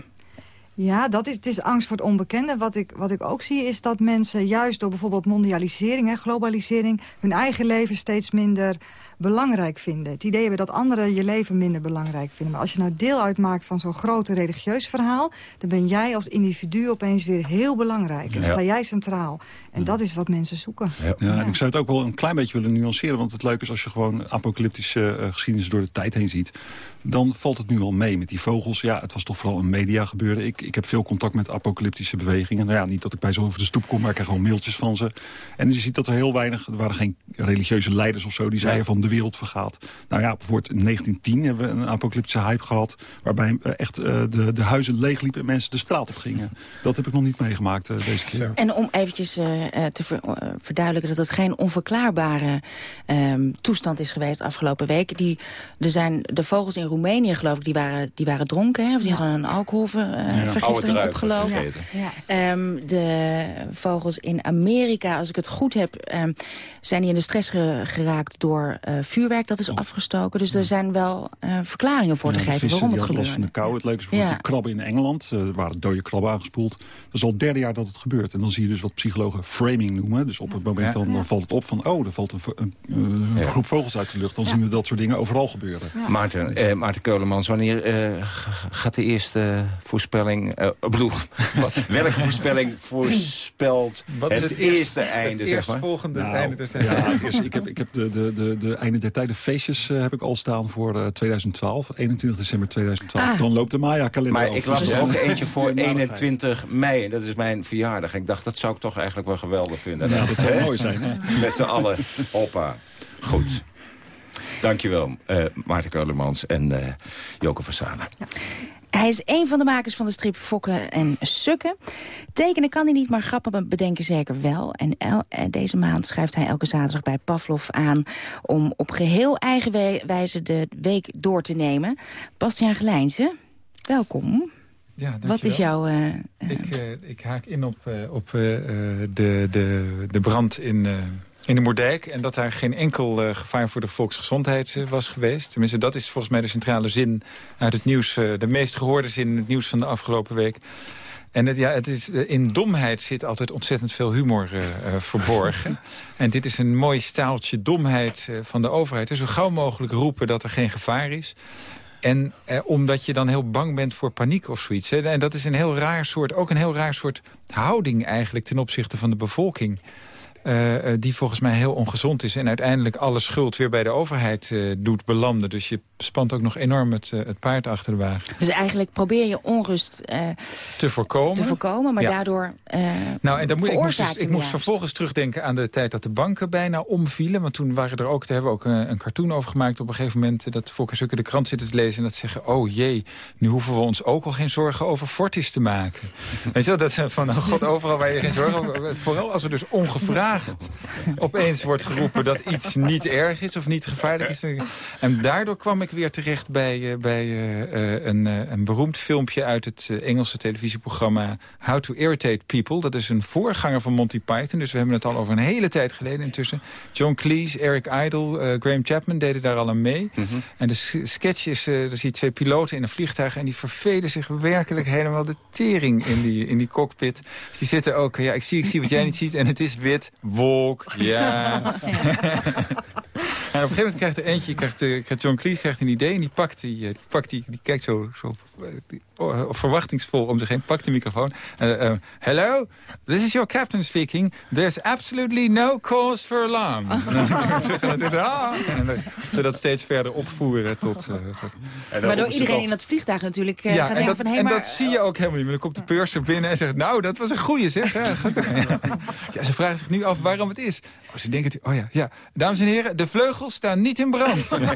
Ja, dat is, het is angst voor het onbekende. Wat ik, wat ik ook zie is dat mensen juist door bijvoorbeeld mondialisering, hè, globalisering... hun eigen leven steeds minder belangrijk vinden. Het idee hebben dat anderen je leven minder belangrijk vinden. Maar als je nou deel uitmaakt van zo'n groot religieus verhaal... dan ben jij als individu opeens weer heel belangrijk. En Ja. sta jij centraal. En dat is wat mensen zoeken. Ja, en ik zou het ook wel een klein beetje willen nuanceren. Want het leuke is als je gewoon apocalyptische eh, geschiedenis door de tijd heen ziet. Dan valt het nu al mee met die vogels. Ja, het was toch vooral een media gebeuren. Ik, ik heb veel contact met apocalyptische bewegingen. Nou ja, niet dat ik bij zo over de stoep kom, maar ik krijg gewoon mailtjes van ze. En je ziet dat er heel weinig, er waren geen religieuze leiders of zo... die zeiden van de wereld vergaat. Nou ja, bijvoorbeeld in 1910 hebben we een apocalyptische hype gehad... waarbij eh, echt eh, de, de huizen leegliepen en mensen de straat op gingen. Dat heb ik nog niet meegemaakt eh, deze keer. En om eventjes eh, eh, te ver- verduidelijken dat het geen onverklaarbare ehm, toestand is geweest afgelopen week. Die, er zijn de vogels in Roemenië, geloof ik, die waren, die waren dronken. Hè, of die hadden een alcoholvergiftiging druiven opgelopen. gegeten. Ehm, de vogels in Amerika, als ik het goed heb, ehm, zijn die in de stress ge- geraakt door eh, vuurwerk. Dat is afgestoken. Dus er zijn wel eh, verklaringen voor te Ja, de geven vissen, waarom het gebeurde. van de kou. Het leuke is bijvoorbeeld Ja. die krabben in Engeland. Eh, Er waren dode krabben aangespoeld. Dat is al het derde jaar dat het gebeurt. En dan zie je dus wat psychologen framing noemen. Dus op het moment dan, dan valt het op van... oh, er valt een, eh, een groep vogels uit de lucht. Dan zien we dat soort dingen overal gebeuren. Maarten, eh, Maarten Keulemans, wanneer eh, gaat de eerste voorspelling... eh, ik bedoel, wat, welke voorspelling voorspelt Wat is het, het eerst- eerste einde, het zeg maar? eerstvolgende Nou, einde der tijden. Ja, het is, ik heb, ik heb de, de, de, de einde der tijden feestjes heb ik al staan voor eh, 2012. 21 december 2012. Ah. Dan loopt de Maya-kalender Maar ik las Dus er ook eentje voor Die maandag. 21 mei. En dat is mijn verjaardag. Ik dacht, dat zou ik toch eigenlijk wel geweldig vinden. Ja, dat zou mooi zijn, hè? Met z'n allen. Hoppa. Goed. Dankjewel, eh Maarten Keulemans en eh Joke Versana. Hij is een van de makers van de strip Fokken en Sukken. Tekenen kan hij niet, maar grappen bedenken zeker wel. En, en deze maand schrijft hij elke zaterdag bij Pavlov aan... om op geheel eigen we- wijze de week door te nemen. Bastiaan Gelijnse, welkom. Ja, Wat is jouw... eh, Ik, eh, ik haak in op, eh, op eh, eh, de, de, de brand in, eh, in de Moerdijk. En dat daar geen enkel eh, gevaar voor de volksgezondheid eh, was geweest. Tenminste, dat is volgens mij de centrale zin uit het nieuws. eh, de meest gehoorde zin in het nieuws van de afgelopen week. En het, ja, het is, in domheid zit altijd ontzettend veel humor verborgen. en dit is een mooi staaltje domheid van de overheid. Dus zo gauw mogelijk roepen dat er geen gevaar is. En eh, omdat je dan heel bang bent voor paniek of zoiets. Hè. En dat is een heel raar soort, ook een heel raar soort houding eigenlijk ten opzichte van de bevolking. Eh, eh, die volgens mij heel ongezond is. En uiteindelijk alle schuld weer bij de overheid eh, doet belanden. Dus je spant ook nog enorm het, eh, het paard achter de wagen. Dus eigenlijk probeer je onrust uh, te voorkomen. Te voorkomen, maar daardoor uh, Nou, en dan moet, ik moest, dus, ik moest vervolgens terugdenken aan de tijd dat de banken bijna omvielen. Want toen waren er ook, daar hebben we ook een, een cartoon over gemaakt op een gegeven moment... dat Volker Sukker de krant zitten te lezen en dat zeggen... oh jee, nu hoeven we ons ook al geen zorgen over Fortis te maken. Weet je wel, dat van oh god, overal waar je geen zorgen over... Vooral als er dus ongevraagd opeens wordt geroepen dat iets niet erg is of niet gevaarlijk is. En daardoor kwam ik weer terecht bij, uh, bij uh, een, uh, een beroemd filmpje uit het Engelse televisieprogramma How to Irritate People. Dat is een voorganger van Monty Python, dus we hebben het al over een hele tijd geleden intussen. John Cleese, Eric Idle, Graham Chapman deden daar al aan mee. Mm -hmm. En de sketch is, er zie je twee piloten in een vliegtuig en die vervelen zich werkelijk helemaal de tering in die, in die cockpit. Dus die zitten ook, ja, ik zie, ik zie wat jij niet ziet en het is wit, wolk, ja. En op een gegeven moment krijgt er eentje, krijgt, uh, krijgt John Cleese krijgt een idee... en die pakt die, uh, die, pakt die, die kijkt zo, zo verwachtingsvol om zich heen, pakt de microfoon. Uh, Hello, this is your captain speaking. There's absolutely no cause for alarm. en ze dat steeds verder opvoeren tot... tot Waardoor iedereen in dat vliegtuig natuurlijk ja, gaat en denken dat, van... Hey, en maar, dat zie je ook helemaal niet. Maar dan komt de purser binnen en zegt... nou, dat was een goeie zeg. Ja, ja, ze vragen zich nu af waarom het is. Oh, ze denken... Oh ja, ja. Dames en heren, de vleugels staan niet in brand. Oké.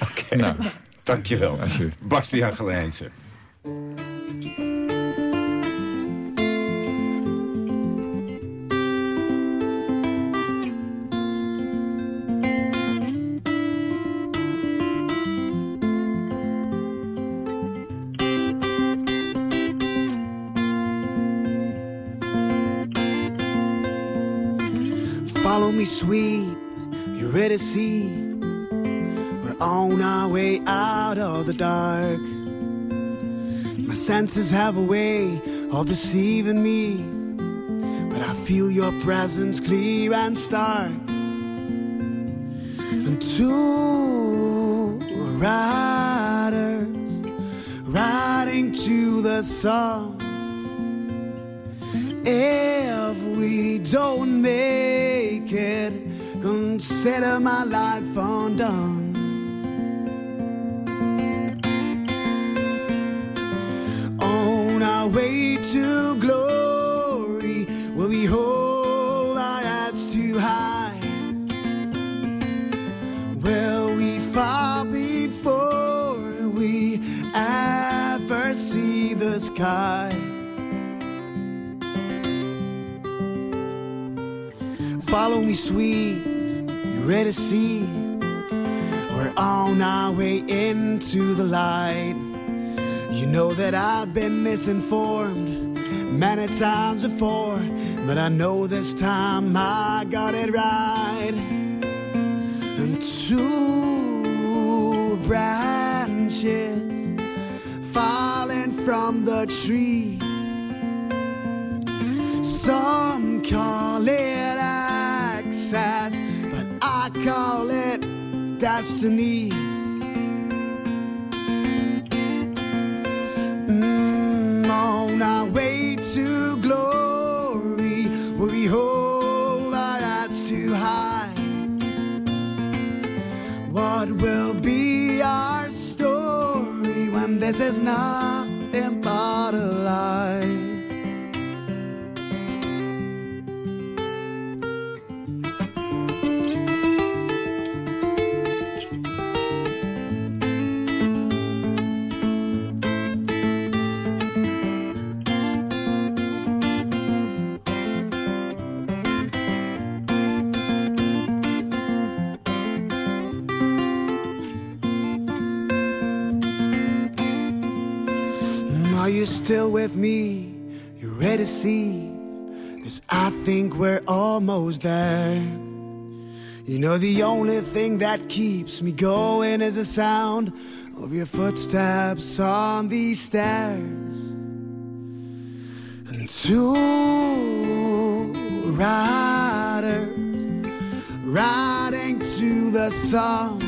Okay. Nou. Dankjewel, Bastiaan Gelijnse. Follow me, sweet. You ready to see? On our way out of the dark. My senses have a way of deceiving me, but I feel your presence clear and stark. And two riders riding to the sun. If we don't make it, consider my life undone. Sky? Follow me, sweet. You ready to see? We're on our way into the light. You know that I've been misinformed many times before, but I know this time I got it right. And two branches from the tree. Some call it access, but I call it destiny. Mm, on our way to glory, we hold our heads too high. What will be our story when this is nothing with me? you're ready to see? Cause I think we're almost there. You know, the only thing that keeps me going is the sound of your footsteps on these stairs. And two riders riding to the sun.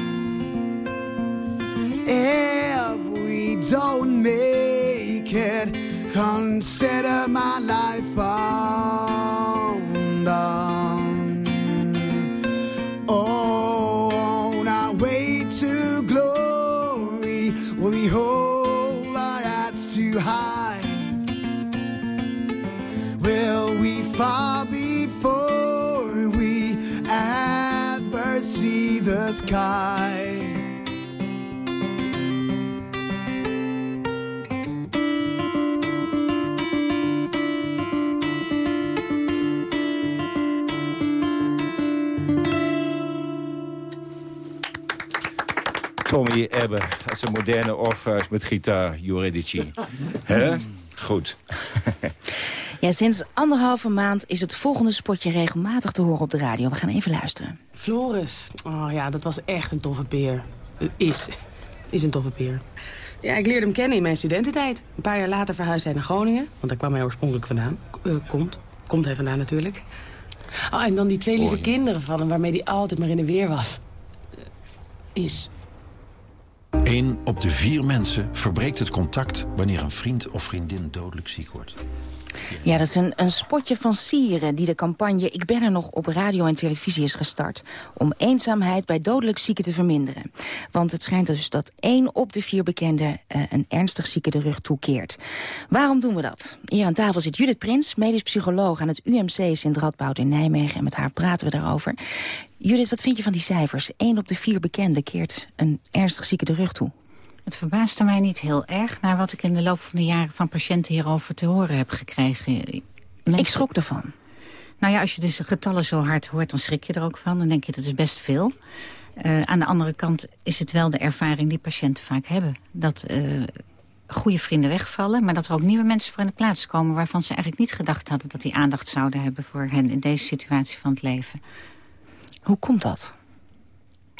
If we don't make it, Consider my life undone. Oh, on our way to glory, will we hold our hats too high, will we fall before we ever see the sky? Tommy Ebbe, is een moderne orpheus met gitaar, Juridici. Hè? Goed. Ja, sinds anderhalve maand is het volgende spotje regelmatig te horen op de radio. We gaan even luisteren. Floris. Oh ja, dat was echt een toffe peer. Eh, Is. Is een toffe peer. Ja, ik leerde hem kennen in mijn studententijd. Een paar jaar later verhuisde hij naar Groningen. Want daar kwam hij oorspronkelijk vandaan. K- eh, komt. Komt hij vandaan natuurlijk. Oh, en dan die twee lieve kinderen van hem... waarmee hij altijd maar in de weer was. Eh, Is. Eén op de vier mensen verbreekt het contact... wanneer een vriend of vriendin dodelijk ziek wordt. Ja, dat is een, een spotje van Sieren die de campagne Ik ben er nog op radio en televisie is gestart. Om eenzaamheid bij dodelijk zieken te verminderen. Want het schijnt dus dat één op de vier bekenden eh, een ernstig zieke de rug toekeert. Waarom doen we dat? Hier aan tafel zit Judith Prins, medisch psycholoog aan het UMC Sint Radboud in Nijmegen. En met haar praten we daarover. Judith, wat vind je van die cijfers? Eén op de vier bekenden keert een ernstig zieke de rug toe. Het verbaasde mij niet heel erg... naar wat ik in de loop van de jaren van patiënten hierover te horen heb gekregen. Ik schrok ervan. Nou ja, als je dus getallen zo hard hoort, dan schrik je er ook van. Dan denk je, dat is best veel. Eh, aan de andere kant is het wel de ervaring die patiënten vaak hebben. Dat eh, goede vrienden wegvallen, maar dat er ook nieuwe mensen voor in de plaats komen... waarvan ze eigenlijk niet gedacht hadden dat die aandacht zouden hebben... voor hen in deze situatie van het leven. Hoe komt dat?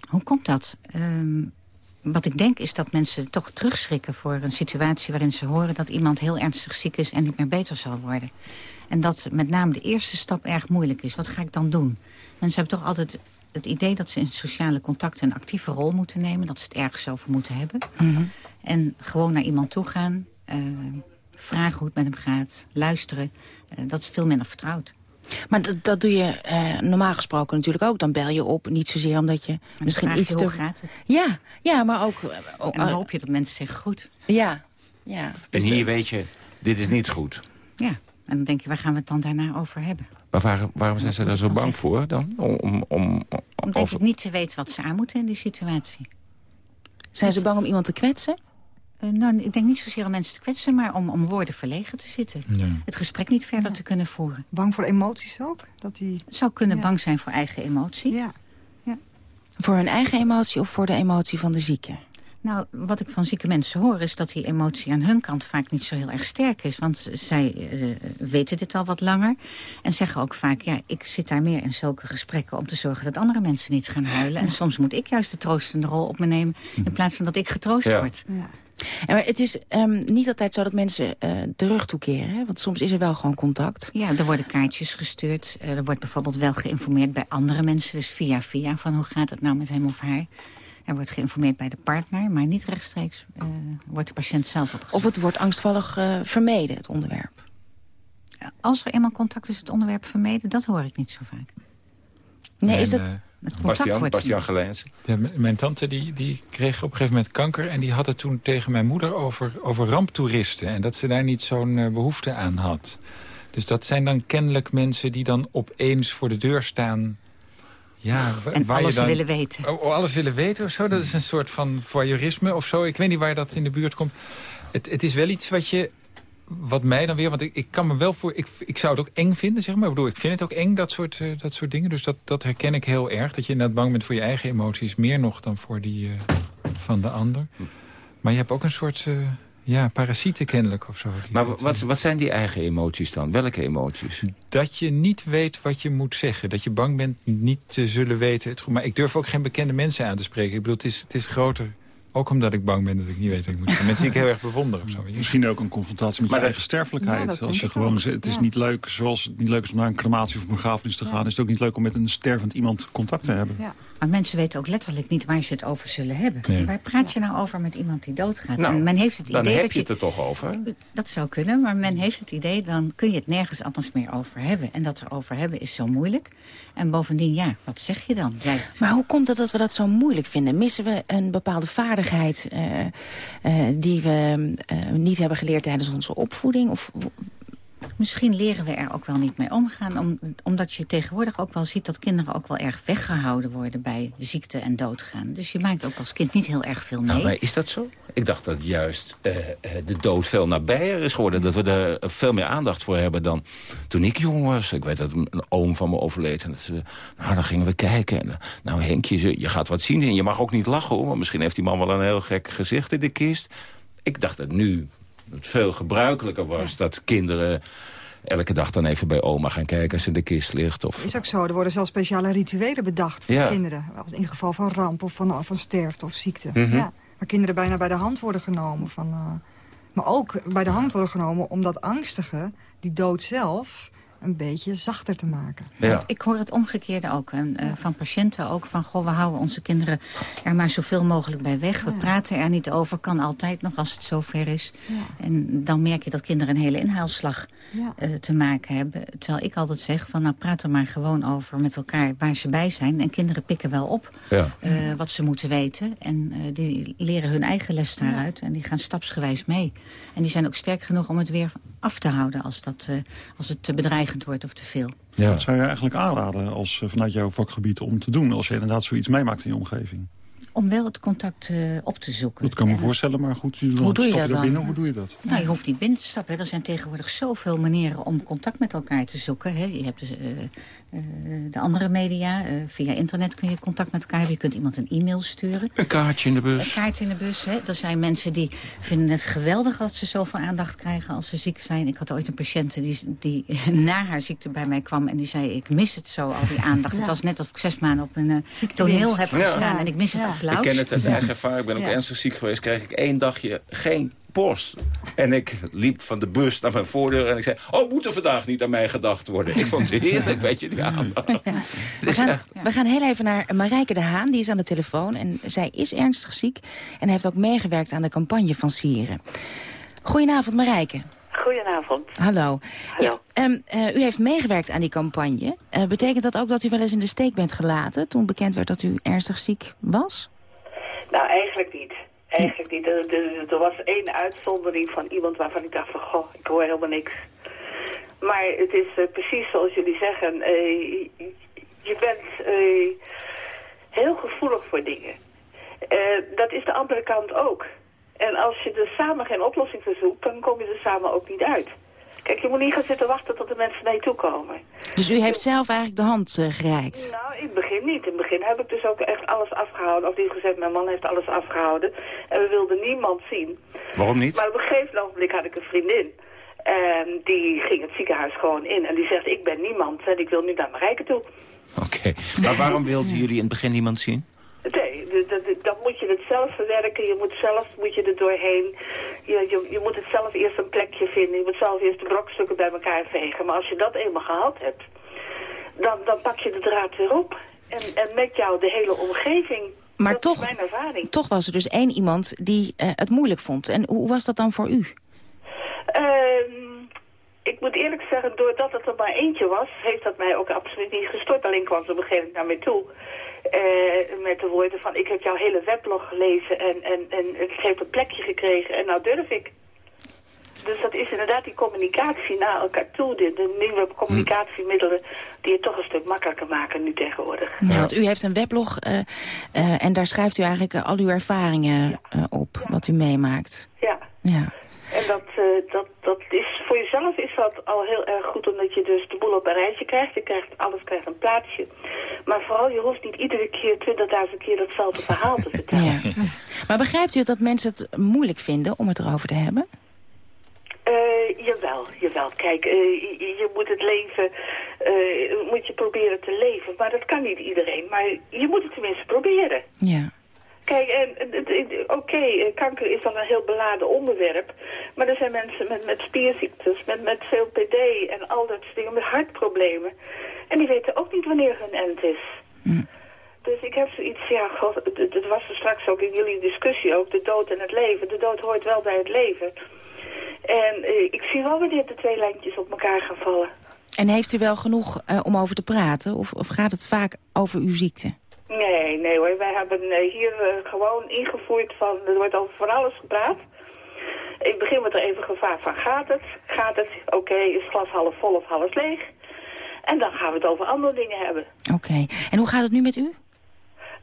Hoe komt dat? Ehm, wat ik denk is dat mensen toch terugschrikken voor een situatie... waarin ze horen dat iemand heel ernstig ziek is en niet meer beter zal worden. En dat met name de eerste stap erg moeilijk is. Wat ga ik dan doen? Mensen hebben toch altijd het idee dat ze in sociale contacten... een actieve rol moeten nemen, dat ze het ergens over moeten hebben. En gewoon naar iemand toe gaan, eh, vragen hoe het met hem gaat, luisteren. eh, dat is veel minder vertrouwd. Maar dat, dat doe je eh, normaal gesproken natuurlijk ook. Dan bel je op, niet zozeer omdat je misschien je, iets te... hoe gaat het? Ja, ja, maar ook... eh, oh, En dan eh, hoop je dat mensen zeggen goed. Ja, ja. En hier weet je, dit is niet goed. Ja, en dan denk je, waar gaan we het dan daarna over hebben? Maar waar- waarom zijn ze daar zo bang voor dan? Om, om, om, Omdat of- je niet te weten wat ze aan moeten in die situatie. Zijn ze bang om iemand te kwetsen? Eh, nou, ik denk niet zozeer om mensen te kwetsen, maar om, om woorden verlegen te zitten. Het gesprek niet verder te kunnen voeren. Bang voor emoties ook? Dat die... Zou kunnen Ja. bang zijn voor eigen emotie. Ja. Voor hun eigen emotie of voor de emotie van de zieke? Nou, wat ik van zieke mensen hoor is dat die emotie aan hun kant vaak niet zo heel erg sterk is. Want zij eh, weten dit al wat langer. En zeggen ook vaak, ja, ik zit daar meer in zulke gesprekken... om te zorgen dat andere mensen niet gaan huilen. En soms moet ik juist de troostende rol op me nemen... in plaats van dat ik getroost Ja. word. Ja, maar het is ehm, niet altijd zo dat mensen eh, de rug toekeren. Hè? Want soms is er wel gewoon contact. Ja, er worden kaartjes gestuurd. Eh, Er wordt bijvoorbeeld wel geïnformeerd bij andere mensen. Dus via via van hoe gaat het nou met hem of haar. Er wordt geïnformeerd bij de partner, maar niet rechtstreeks eh, wordt de patiënt zelf opgezocht. Of het wordt angstvallig eh, vermeden, het onderwerp. Als er eenmaal contact is, het onderwerp vermeden, dat hoor ik niet zo vaak. Nee, is En, dat... Het Bastiaan. Gelijns. Ja, mijn tante die, die kreeg op een gegeven moment kanker... en die had het toen tegen mijn moeder over, over ramptoeristen... en dat ze daar niet zo'n eh, behoefte aan had. Dus dat zijn dan kennelijk mensen die dan opeens voor de deur staan... Ja, En waar alles je dan, willen weten. Oh, oh, alles willen weten of zo? Dat is een soort van voyeurisme of zo. Ik weet niet waar dat in de buurt komt. Het, het is wel iets wat je... Wat mij dan weer... Want ik, ik kan me wel voor... Ik, ik zou het ook eng vinden, zeg maar. Ik bedoel, ik vind het ook eng, dat soort, eh, dat soort dingen. Dus dat, dat herken ik heel erg. Dat je inderdaad bang bent voor je eigen emoties. Meer nog dan voor die eh, van de ander. Maar je hebt ook een soort... eh, ja, parasieten kennelijk of zo. Maar wat, wat zijn die eigen emoties dan? Welke emoties? dat je niet weet wat je moet zeggen. Dat je bang bent niet te zullen weten. Het, maar ik durf ook geen bekende mensen aan te spreken. Ik bedoel, het is, het is groter. Ook omdat ik bang ben dat ik niet weet wat ik moet zeggen. Mensen die ik heel erg bewonder of zo. Misschien ook een confrontatie met Maar je eigen sterfelijkheid. Ja, Als je gewoon het is Ja. niet leuk, zoals het niet leuk is om naar een crematie of een begrafenis te gaan... is het ook niet leuk om met een stervend iemand contact te hebben. Ja. Maar mensen weten ook letterlijk niet waar ze het over zullen hebben. Nee. Waar praat je nou over met iemand die doodgaat? Nou, en men heeft het dan idee heb dat je het er toch over? Dat zou kunnen, maar men heeft het idee... dan kun je het nergens anders meer over hebben. En dat er over hebben is zo moeilijk. En bovendien, ja, wat zeg je dan? Jij, Maar hoe komt het dat we dat zo moeilijk vinden? Missen we een bepaalde vaardigheid eh, eh, die we eh, niet hebben geleerd tijdens onze opvoeding? Of Misschien leren we er ook wel niet mee omgaan. Om, omdat je tegenwoordig ook wel ziet dat kinderen ook wel erg weggehouden worden... bij ziekte en doodgaan. Dus je maakt ook als kind niet heel erg veel mee. Nou, maar is dat zo? Ik dacht dat juist uh, de dood veel nabijer is geworden. Dat we er veel meer aandacht voor hebben dan toen ik jong was. Ik weet dat een oom van me overleed. En dat ze, nou, dan gingen we kijken. En, nou, Henkje, je gaat wat zien. En je mag ook niet lachen, hoor. Want misschien heeft die man wel een heel gek gezicht in de kist. Ik dacht dat nu het veel gebruikelijker was dat kinderen elke dag dan even bij oma gaan kijken als ze in de kist ligt. Of... Is ook zo. Er worden zelfs speciale rituelen bedacht voor Ja. kinderen. In geval van ramp of van, van sterfte of ziekte. Mhm. ja. Waar kinderen bijna bij de hand worden genomen. Van, eh, maar ook bij de hand worden genomen om dat angstige, die dood zelf, een beetje zachter te maken. Ja. Ik hoor het omgekeerde ook. En, eh, van patiënten ook. Van, goh, we houden onze kinderen er maar zoveel mogelijk bij weg. We praten er niet over. Kan altijd nog als het zover is. Ja. En dan merk je dat kinderen een hele inhaalslag Ja. eh, te maken hebben. Terwijl ik altijd zeg, van, nou, praat er maar gewoon over met elkaar waar ze bij zijn. En kinderen pikken wel op Ja. eh, wat ze moeten weten. En eh, die leren hun eigen les daaruit. En die gaan stapsgewijs mee. En die zijn ook sterk genoeg om het weer af te houden... als, dat, eh, als het te bedreigend wordt of te veel. Wat zou je eigenlijk aanraden als, eh, vanuit jouw vakgebied om te doen... als je inderdaad zoiets meemaakt in je omgeving? Om wel het contact eh, op te zoeken. Dat kan me voorstellen, maar goed, je Hoe doe je dat er dan? binnen, hoe doe je dat? Nou, je hoeft niet binnen te stappen. Hè. Er zijn tegenwoordig zoveel manieren om contact met elkaar te zoeken. Hè. Je hebt dus, eh, eh, de andere media. eh, via internet kun je contact met elkaar hebben. Je kunt iemand een e-mail sturen. Een kaartje in de bus. Een kaart in de bus. Hè. Er zijn mensen die vinden het geweldig dat ze zoveel aandacht krijgen als ze ziek zijn. Ik had ooit een patiënt die, die na haar ziekte bij mij kwam en die zei... ik mis het zo, al die aandacht. Ja. Het was net of ik zes maanden op een toneel heb Ja. gestaan en ik mis het applaus. Ik ken het uit eigen ervaring. Ik ben ook Ja. ernstig ziek geweest. Kreeg ik één dagje geen post. En ik liep van de bus naar mijn voordeur en ik zei... oh, moet er vandaag niet aan mij gedacht worden? Ik vond het heerlijk, weet je, die aandacht. We gaan, we gaan heel even naar Marijke de Haan, die is aan de telefoon. En zij is ernstig ziek en heeft ook meegewerkt aan de campagne van Sieren. Goedenavond Marijke. Goedenavond. Hallo. Ja, ehm, eh, u heeft meegewerkt aan die campagne. Eh, betekent dat ook dat u wel eens in de steek bent gelaten... toen bekend werd dat u ernstig ziek was? Nou, eigenlijk niet. Eigenlijk niet. Er, was één uitzondering van iemand waarvan ik dacht van, goh, ik hoor helemaal niks. Maar het is eh, precies zoals jullie zeggen. eh, je- bent eh, heel gevoelig voor dingen. Dat is de andere kant ook. En als je er samen geen oplossing voor zoekt, dan kom je er samen ook niet uit. Kijk, je moet niet gaan zitten wachten tot de mensen naar je toe komen. Dus u heeft zelf eigenlijk de hand eh, gereikt? Nou, in het begin niet. In het begin heb ik dus ook echt alles afgehouden. Of die gezegd, mijn man heeft alles afgehouden. En we wilden niemand zien. Waarom niet? Maar op een gegeven ogenblik had ik een vriendin. En die ging het ziekenhuis gewoon in. En die zegt, ik ben niemand en ik wil nu naar Marijke toe. Oké, maar waarom wilden jullie in het begin niemand zien? Nee, d- d- d- dan moet je het zelf verwerken. Je moet zelf moet je er doorheen. Je, je, je moet het zelf eerst een plekje vinden. Je moet zelf eerst de brokstukken bij elkaar vegen. Maar als je dat eenmaal gehad hebt, dan, dan pak je de draad weer op. En, en met jou de hele omgeving. Maar dat toch, is mijn ervaring. toch was er dus één iemand die eh, het moeilijk vond. En hoe was dat dan voor u? Ehm, ik moet eerlijk zeggen, doordat het er maar eentje was, heeft dat mij ook absoluut niet gestoord. Alleen kwam ze op een gegeven moment naar mij toe. Eh, met de woorden van, ik heb jouw hele weblog gelezen en, en, en het heeft een plekje gekregen en nou durf ik. Dus dat is inderdaad die communicatie naar elkaar toe. De, de nieuwe communicatiemiddelen die het toch een stuk makkelijker maken nu tegenwoordig. Ja, want u heeft een weblog eh, eh, en daar schrijft u eigenlijk al uw ervaringen eh, op, wat u meemaakt. Ja. Ja. En dat, eh, dat, dat is, jezelf is dat al heel erg goed, omdat je dus de boel op een rijtje krijgt. Je krijgt, alles krijgt een plaatsje. Maar vooral, je hoeft niet iedere keer 20.000 keer datzelfde verhaal te vertellen. Ja. Maar begrijpt u dat mensen het moeilijk vinden om het erover te hebben? Eh, jawel, jawel. Kijk, eh, je, je moet het leven, eh, moet je proberen te leven. Maar dat kan niet iedereen. Maar je moet het tenminste proberen. Ja. Kijk, oké, eh, kanker is dan een heel beladen onderwerp. Maar er zijn mensen met, met spierziektes, met, met COPD en al dat soort dingen, met hartproblemen. En die weten ook niet wanneer hun end is. Dus ik heb zoiets, ja, god, het, het- het was er straks ook in jullie discussie ook, de dood en het leven. De dood hoort wel bij het leven. En eh, ik zie wel wanneer de twee lijntjes op elkaar gaan vallen. En heeft u wel genoeg eh, om over te praten? Of, of gaat het vaak over uw ziekte? Nee, nee hoor. Wij hebben eh, hier eh, gewoon ingevoerd van, er wordt over van alles gepraat. Ik begin met er even gevaar van, gaat het? Gaat het? Oké, is het glas half vol of half leeg? En dan gaan we het over andere dingen hebben. Oké. En hoe gaat het nu met u?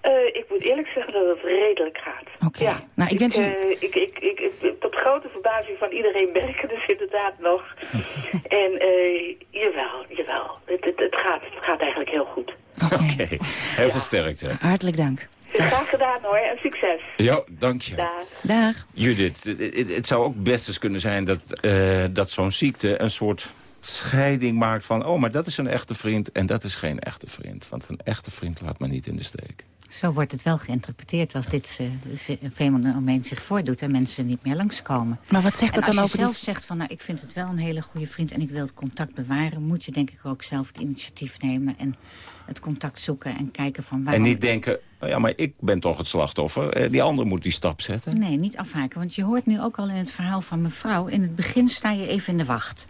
Uh, ik moet eerlijk zeggen dat het redelijk gaat. Oké. Ja. Nou, ik wens u... Uh, ik, ik, ik, ik, tot grote verbazing van iedereen werken dus inderdaad nog. en uh, jawel, jawel. Het, het, het, gaat, het gaat eigenlijk heel goed. Oké, okay. heel veel sterkte. Hartelijk dank. Graag gedaan hoor, en succes. Ja, dank je. Dag. Dag. Judith, het, het zou ook best eens kunnen zijn dat, uh, dat zo'n ziekte een soort scheiding maakt van... oh, maar dat is een echte vriend en dat is geen echte vriend. Want een echte vriend laat me niet in de steek. Zo wordt het wel geïnterpreteerd als dit uh, fenomeen zich voordoet... en mensen niet meer langskomen. Maar wat zegt dat dan over... als je zelf zegt van, nou, ik vind het wel een hele goede vriend... en ik wil het contact bewaren... moet je denk ik ook zelf het initiatief nemen... en het contact zoeken en kijken van waarom... En niet denken, oh ja, maar ik ben toch het slachtoffer. Die ander moet die stap zetten. Nee, niet afhaken. Want je hoort nu ook al in het verhaal van mevrouw... in het begin sta je even in de wacht.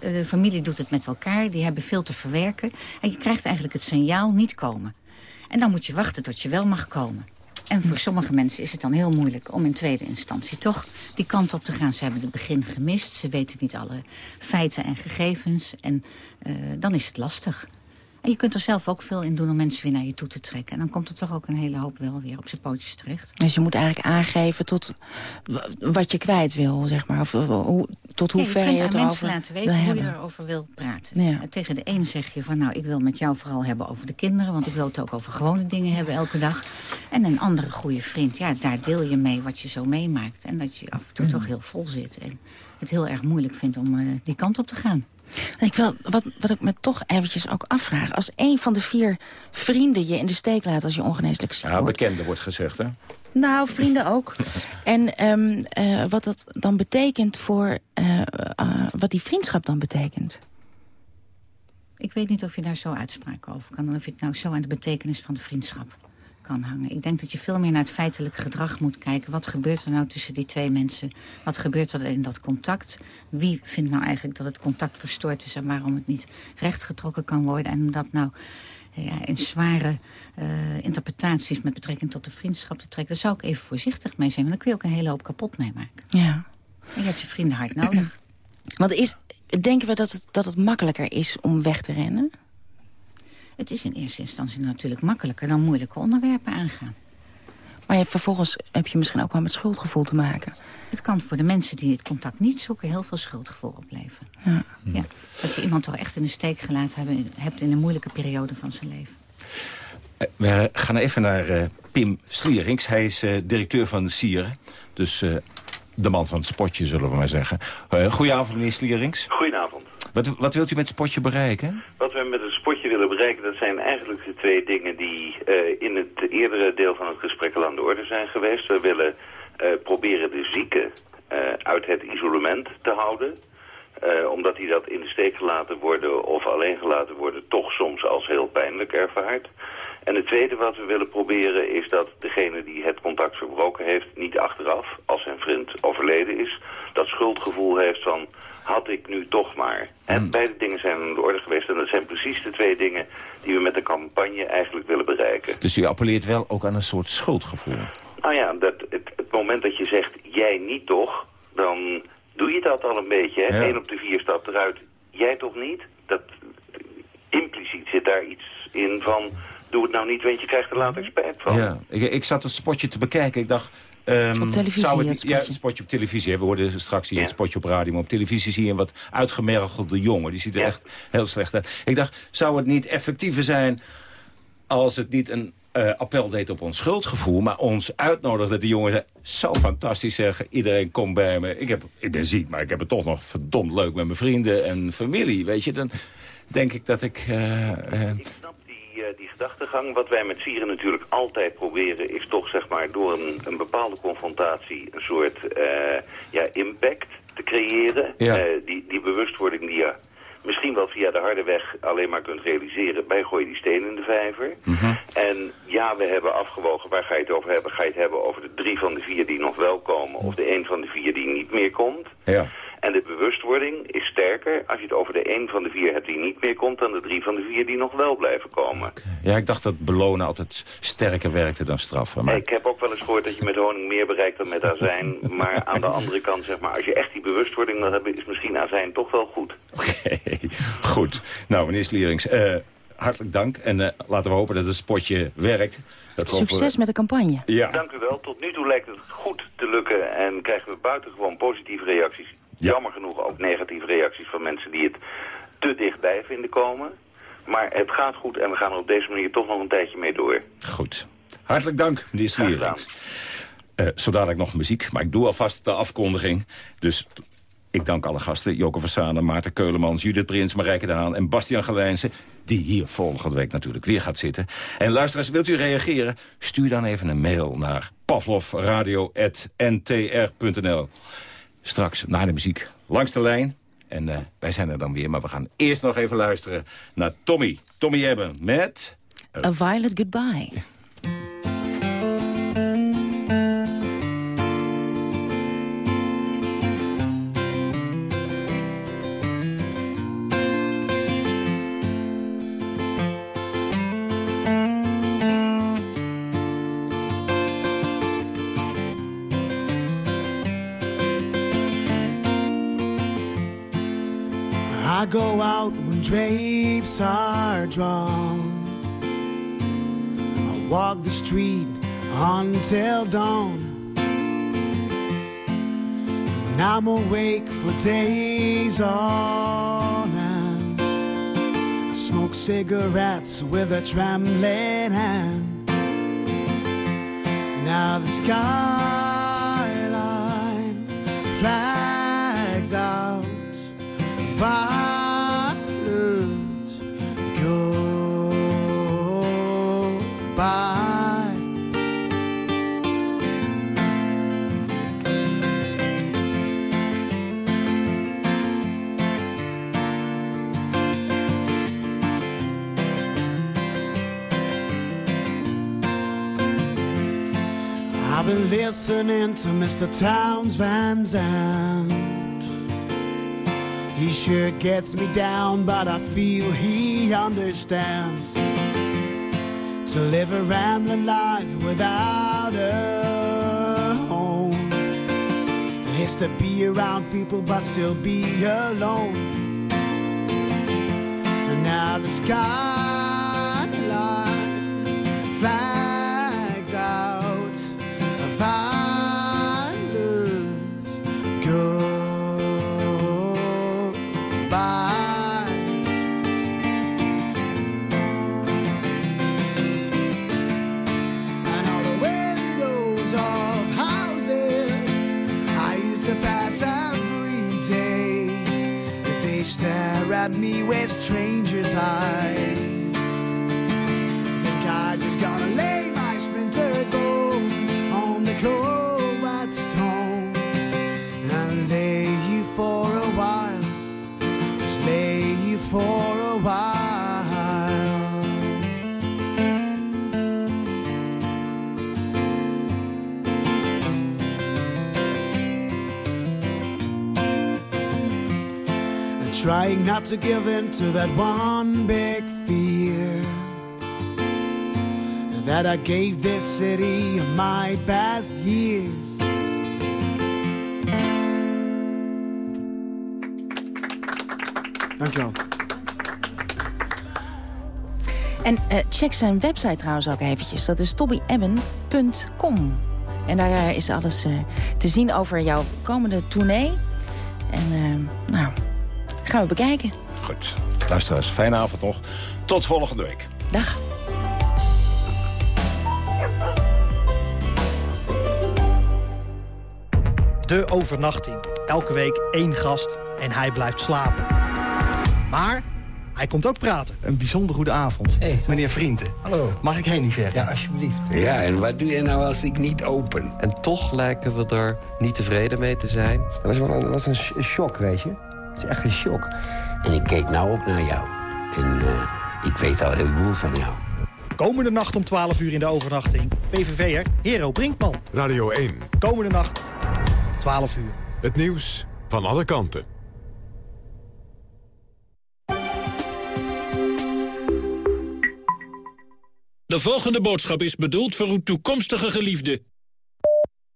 de familie doet het met elkaar, die hebben veel te verwerken. En je krijgt eigenlijk het signaal niet komen. En dan moet je wachten tot je wel mag komen. En voor sommige mensen is het dan heel moeilijk om in tweede instantie toch die kant op te gaan. Ze hebben het begin gemist, ze weten niet alle feiten en gegevens. En uh, dan is het lastig. En je kunt er zelf ook veel in doen om mensen weer naar je toe te trekken. En dan komt er toch ook een hele hoop wel weer op zijn pootjes terecht. Dus je moet eigenlijk aangeven tot wat je kwijt wil, zeg maar. Of, hoe, tot hoe ver je, je het erover mensen laten weten hoe je erover wil praten. Ja. Tegen de een zeg je van, nou, ik wil met jou vooral hebben over de kinderen... want ik wil het ook over gewone dingen hebben elke dag. En een andere goede vriend, ja, daar deel je mee wat je zo meemaakt. En dat je af en toe Mm. toch heel vol zit. En het heel erg moeilijk vindt om uh, die kant op te gaan. Ik wil, wat, wat ik me toch eventjes ook afvraag... als een van de vier vrienden je in de steek laat als je ongeneeslijk ziek Ja, wordt... bekende wordt gezegd, hè? Nou, vrienden ook. en um, uh, wat dat dan betekent voor... Uh, uh, wat die vriendschap dan betekent. Ik weet niet of je daar zo uitspraken over kan... of je het nou zo aan de betekenis van de vriendschap kan hangen. Ik denk dat je veel meer naar het feitelijk gedrag moet kijken. Wat gebeurt er nou tussen die twee mensen? Wat gebeurt er in dat contact? Wie vindt nou eigenlijk dat het contact verstoord is... en waarom het niet rechtgetrokken kan worden? En om dat nou ja, in zware uh, interpretaties met betrekking tot de vriendschap te trekken... daar zou ik even voorzichtig mee zijn. Want dan kun je ook een hele hoop kapot meemaken. Ja. En je hebt je vrienden hard nodig. Want is, denken we dat het, dat het makkelijker is om weg te rennen? Het is in eerste instantie natuurlijk makkelijker dan moeilijke onderwerpen aangaan. Maar je, vervolgens heb je misschien ook wel met schuldgevoel te maken. Het kan voor de mensen die het contact niet zoeken heel veel schuldgevoel opleveren. Ja. Ja, dat je iemand toch echt in de steek gelaten hebben, hebt in een moeilijke periode van zijn leven. We gaan even naar uh, Pim Slierings. Hij is uh, directeur van de Sieren. Dus uh, de man van het spotje, zullen we maar zeggen. goedenavond, meneer Slierings. Goedenavond. Wat, wat wilt u met het spotje bereiken? Wat we met dat zijn eigenlijk de twee dingen die uh, in het eerdere deel van het gesprek al aan de orde zijn geweest. We willen uh, proberen de zieken uh, uit het isolement te houden. omdat die dat in de steek gelaten worden of alleen gelaten worden toch soms als heel pijnlijk ervaart. En het tweede wat we willen proberen is dat degene die het contact verbroken heeft niet achteraf, als zijn vriend overleden is, dat schuldgevoel heeft van had ik nu toch maar. En Hmm. beide dingen zijn aan de orde geweest. En dat zijn precies de twee dingen die we met de campagne eigenlijk willen bereiken. Dus u appelleert wel ook aan een soort schuldgevoel? Nou ja, dat, het, het moment dat je zegt, jij niet toch, dan doe je dat al een beetje. Hè? Ja. Eén op de vier stapt eruit, jij toch niet? Dat, impliciet zit daar iets in van, doe het nou niet, want je krijgt er later spijt van. Ja, ik, ik zat het spotje te bekijken. Ik dacht... Um, Op televisie, zou het, het Ja, spotje. het spotje op televisie. hè. We hoorden straks hier het spotje op radio. Maar op televisie zie je een wat uitgemergelde jongen. Die ziet er echt heel slecht uit. Ik dacht, zou het niet effectiever zijn... als het niet een eh, appel deed op ons schuldgevoel... maar ons uitnodigde. Die jongen zei, zo fantastisch zeggen. Iedereen komt bij me. Ik, heb, ik ben ziek, maar ik heb het toch nog verdomd leuk met mijn vrienden en familie. Weet je, dan denk ik dat ik... eh, eh, uh, gedachtegang. Wat wij met Sieren natuurlijk altijd proberen... is toch zeg maar door een, een bepaalde confrontatie... een soort uh, ja, impact te creëren. Ja. Uh, die, die bewustwording die je misschien wel via de harde weg alleen maar kunt realiseren... bij gooi die steen in de vijver. En ja, we hebben afgewogen, waar ga je het over hebben? Ga je het hebben over de drie van de vier die nog wel komen... of de een van de vier die niet meer komt? ja. En de bewustwording is sterker als je het over de een van de vier hebt die niet meer komt... dan de drie van de vier die nog wel blijven komen. Ja, ik dacht dat belonen altijd sterker werkte dan straffen. Maar... Ik heb ook wel eens gehoord dat je met honing meer bereikt dan met azijn. maar aan de andere kant, zeg maar, als je echt die bewustwording wil hebben... is misschien azijn toch wel goed. Oké, goed. Nou, meneer Slierings, eh, hartelijk dank. En eh, laten we hopen dat het spotje werkt. Dat Succes over- met de campagne. Ja. Dank u wel. Tot nu toe lijkt het goed te lukken en krijgen we buitengewoon positieve reacties. Jammer genoeg ook negatieve reacties van mensen die het te dichtbij vinden komen. Maar het gaat goed en we gaan er op deze manier toch nog een tijdje mee door. Goed. Hartelijk dank, meneer Slierings. Eh zo dadelijk nog muziek, maar ik doe alvast de afkondiging. Dus ik dank alle gasten. Joke Versane, Maarten Keulemans, Judith Prins, Marijke de Haan en Bastiaan Gelijnse. Die hier volgende week natuurlijk weer gaat zitten. En luisteraars, wilt u reageren? Stuur dan even een mail naar pavlovradio.ntr.nl. Straks na de muziek langs de lijn. En eh, wij zijn er dan weer, maar we gaan eerst nog even luisteren naar Tommy. Tommy Hebben met... A Violet Goodbye. Are drawn. I walk the street until dawn. And I'm awake for days on end. I smoke cigarettes with a trembling hand. Now the skyline flags out I've been listening to Mr. Towns Van Zandt. He sure gets me down, but I feel he understands. To live a rambling life without a home is to be around people but still be alone. And now the skyline flags strangers' eyes. Trying not to give in to that one big fear that I gave this city my best years. Dankjewel. En eh, check zijn website trouwens ook eventjes. Dat is tobbyebben.com. En daar eh, is alles eh, te zien over jouw komende tournee. En nou, gaan we bekijken. Goed. Luisteraars, fijne avond nog. Tot volgende week. Dag. De overnachting. Elke week één gast en hij blijft slapen. Maar hij komt ook praten. Een bijzonder goede avond. Meneer Vrienden. Hallo. Mag ik Henny zeggen? Ja, alsjeblieft. Ja, en wat doe je nou als ik niet open? En toch lijken we er niet tevreden mee te zijn. Dat was wel een, was een sh- shock, weet je. Het is echt een shock. En ik keek nou ook naar jou. En eh, ik weet al heel veel van jou. Komende nacht om 12 uur in de overnachting. PVV'er Hero Brinkman. Radio 1. Komende nacht 12 uur. Het nieuws Van alle kanten. De volgende boodschap is bedoeld voor uw toekomstige geliefde.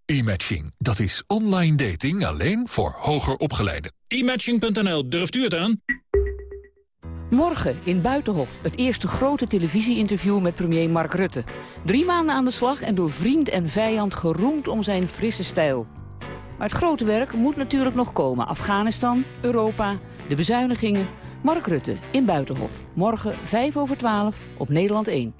E-matching, dat is online dating alleen voor hoger opgeleiden. E-matching.nl, durft u het aan? Morgen in Buitenhof, het eerste grote televisie-interview met premier Mark Rutte. Drie maanden aan de slag en door vriend en vijand geroemd om zijn frisse stijl. Maar het grote werk moet natuurlijk nog komen. Afghanistan, Europa, de bezuinigingen. Mark Rutte in Buitenhof. Morgen 5 over 12 op Nederland 1.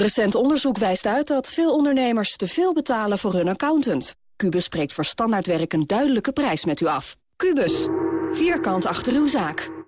Recent onderzoek wijst uit dat veel ondernemers te veel betalen voor hun accountant. Cubus spreekt voor standaardwerk een duidelijke prijs met u af. Cubus, vierkant achter uw zaak.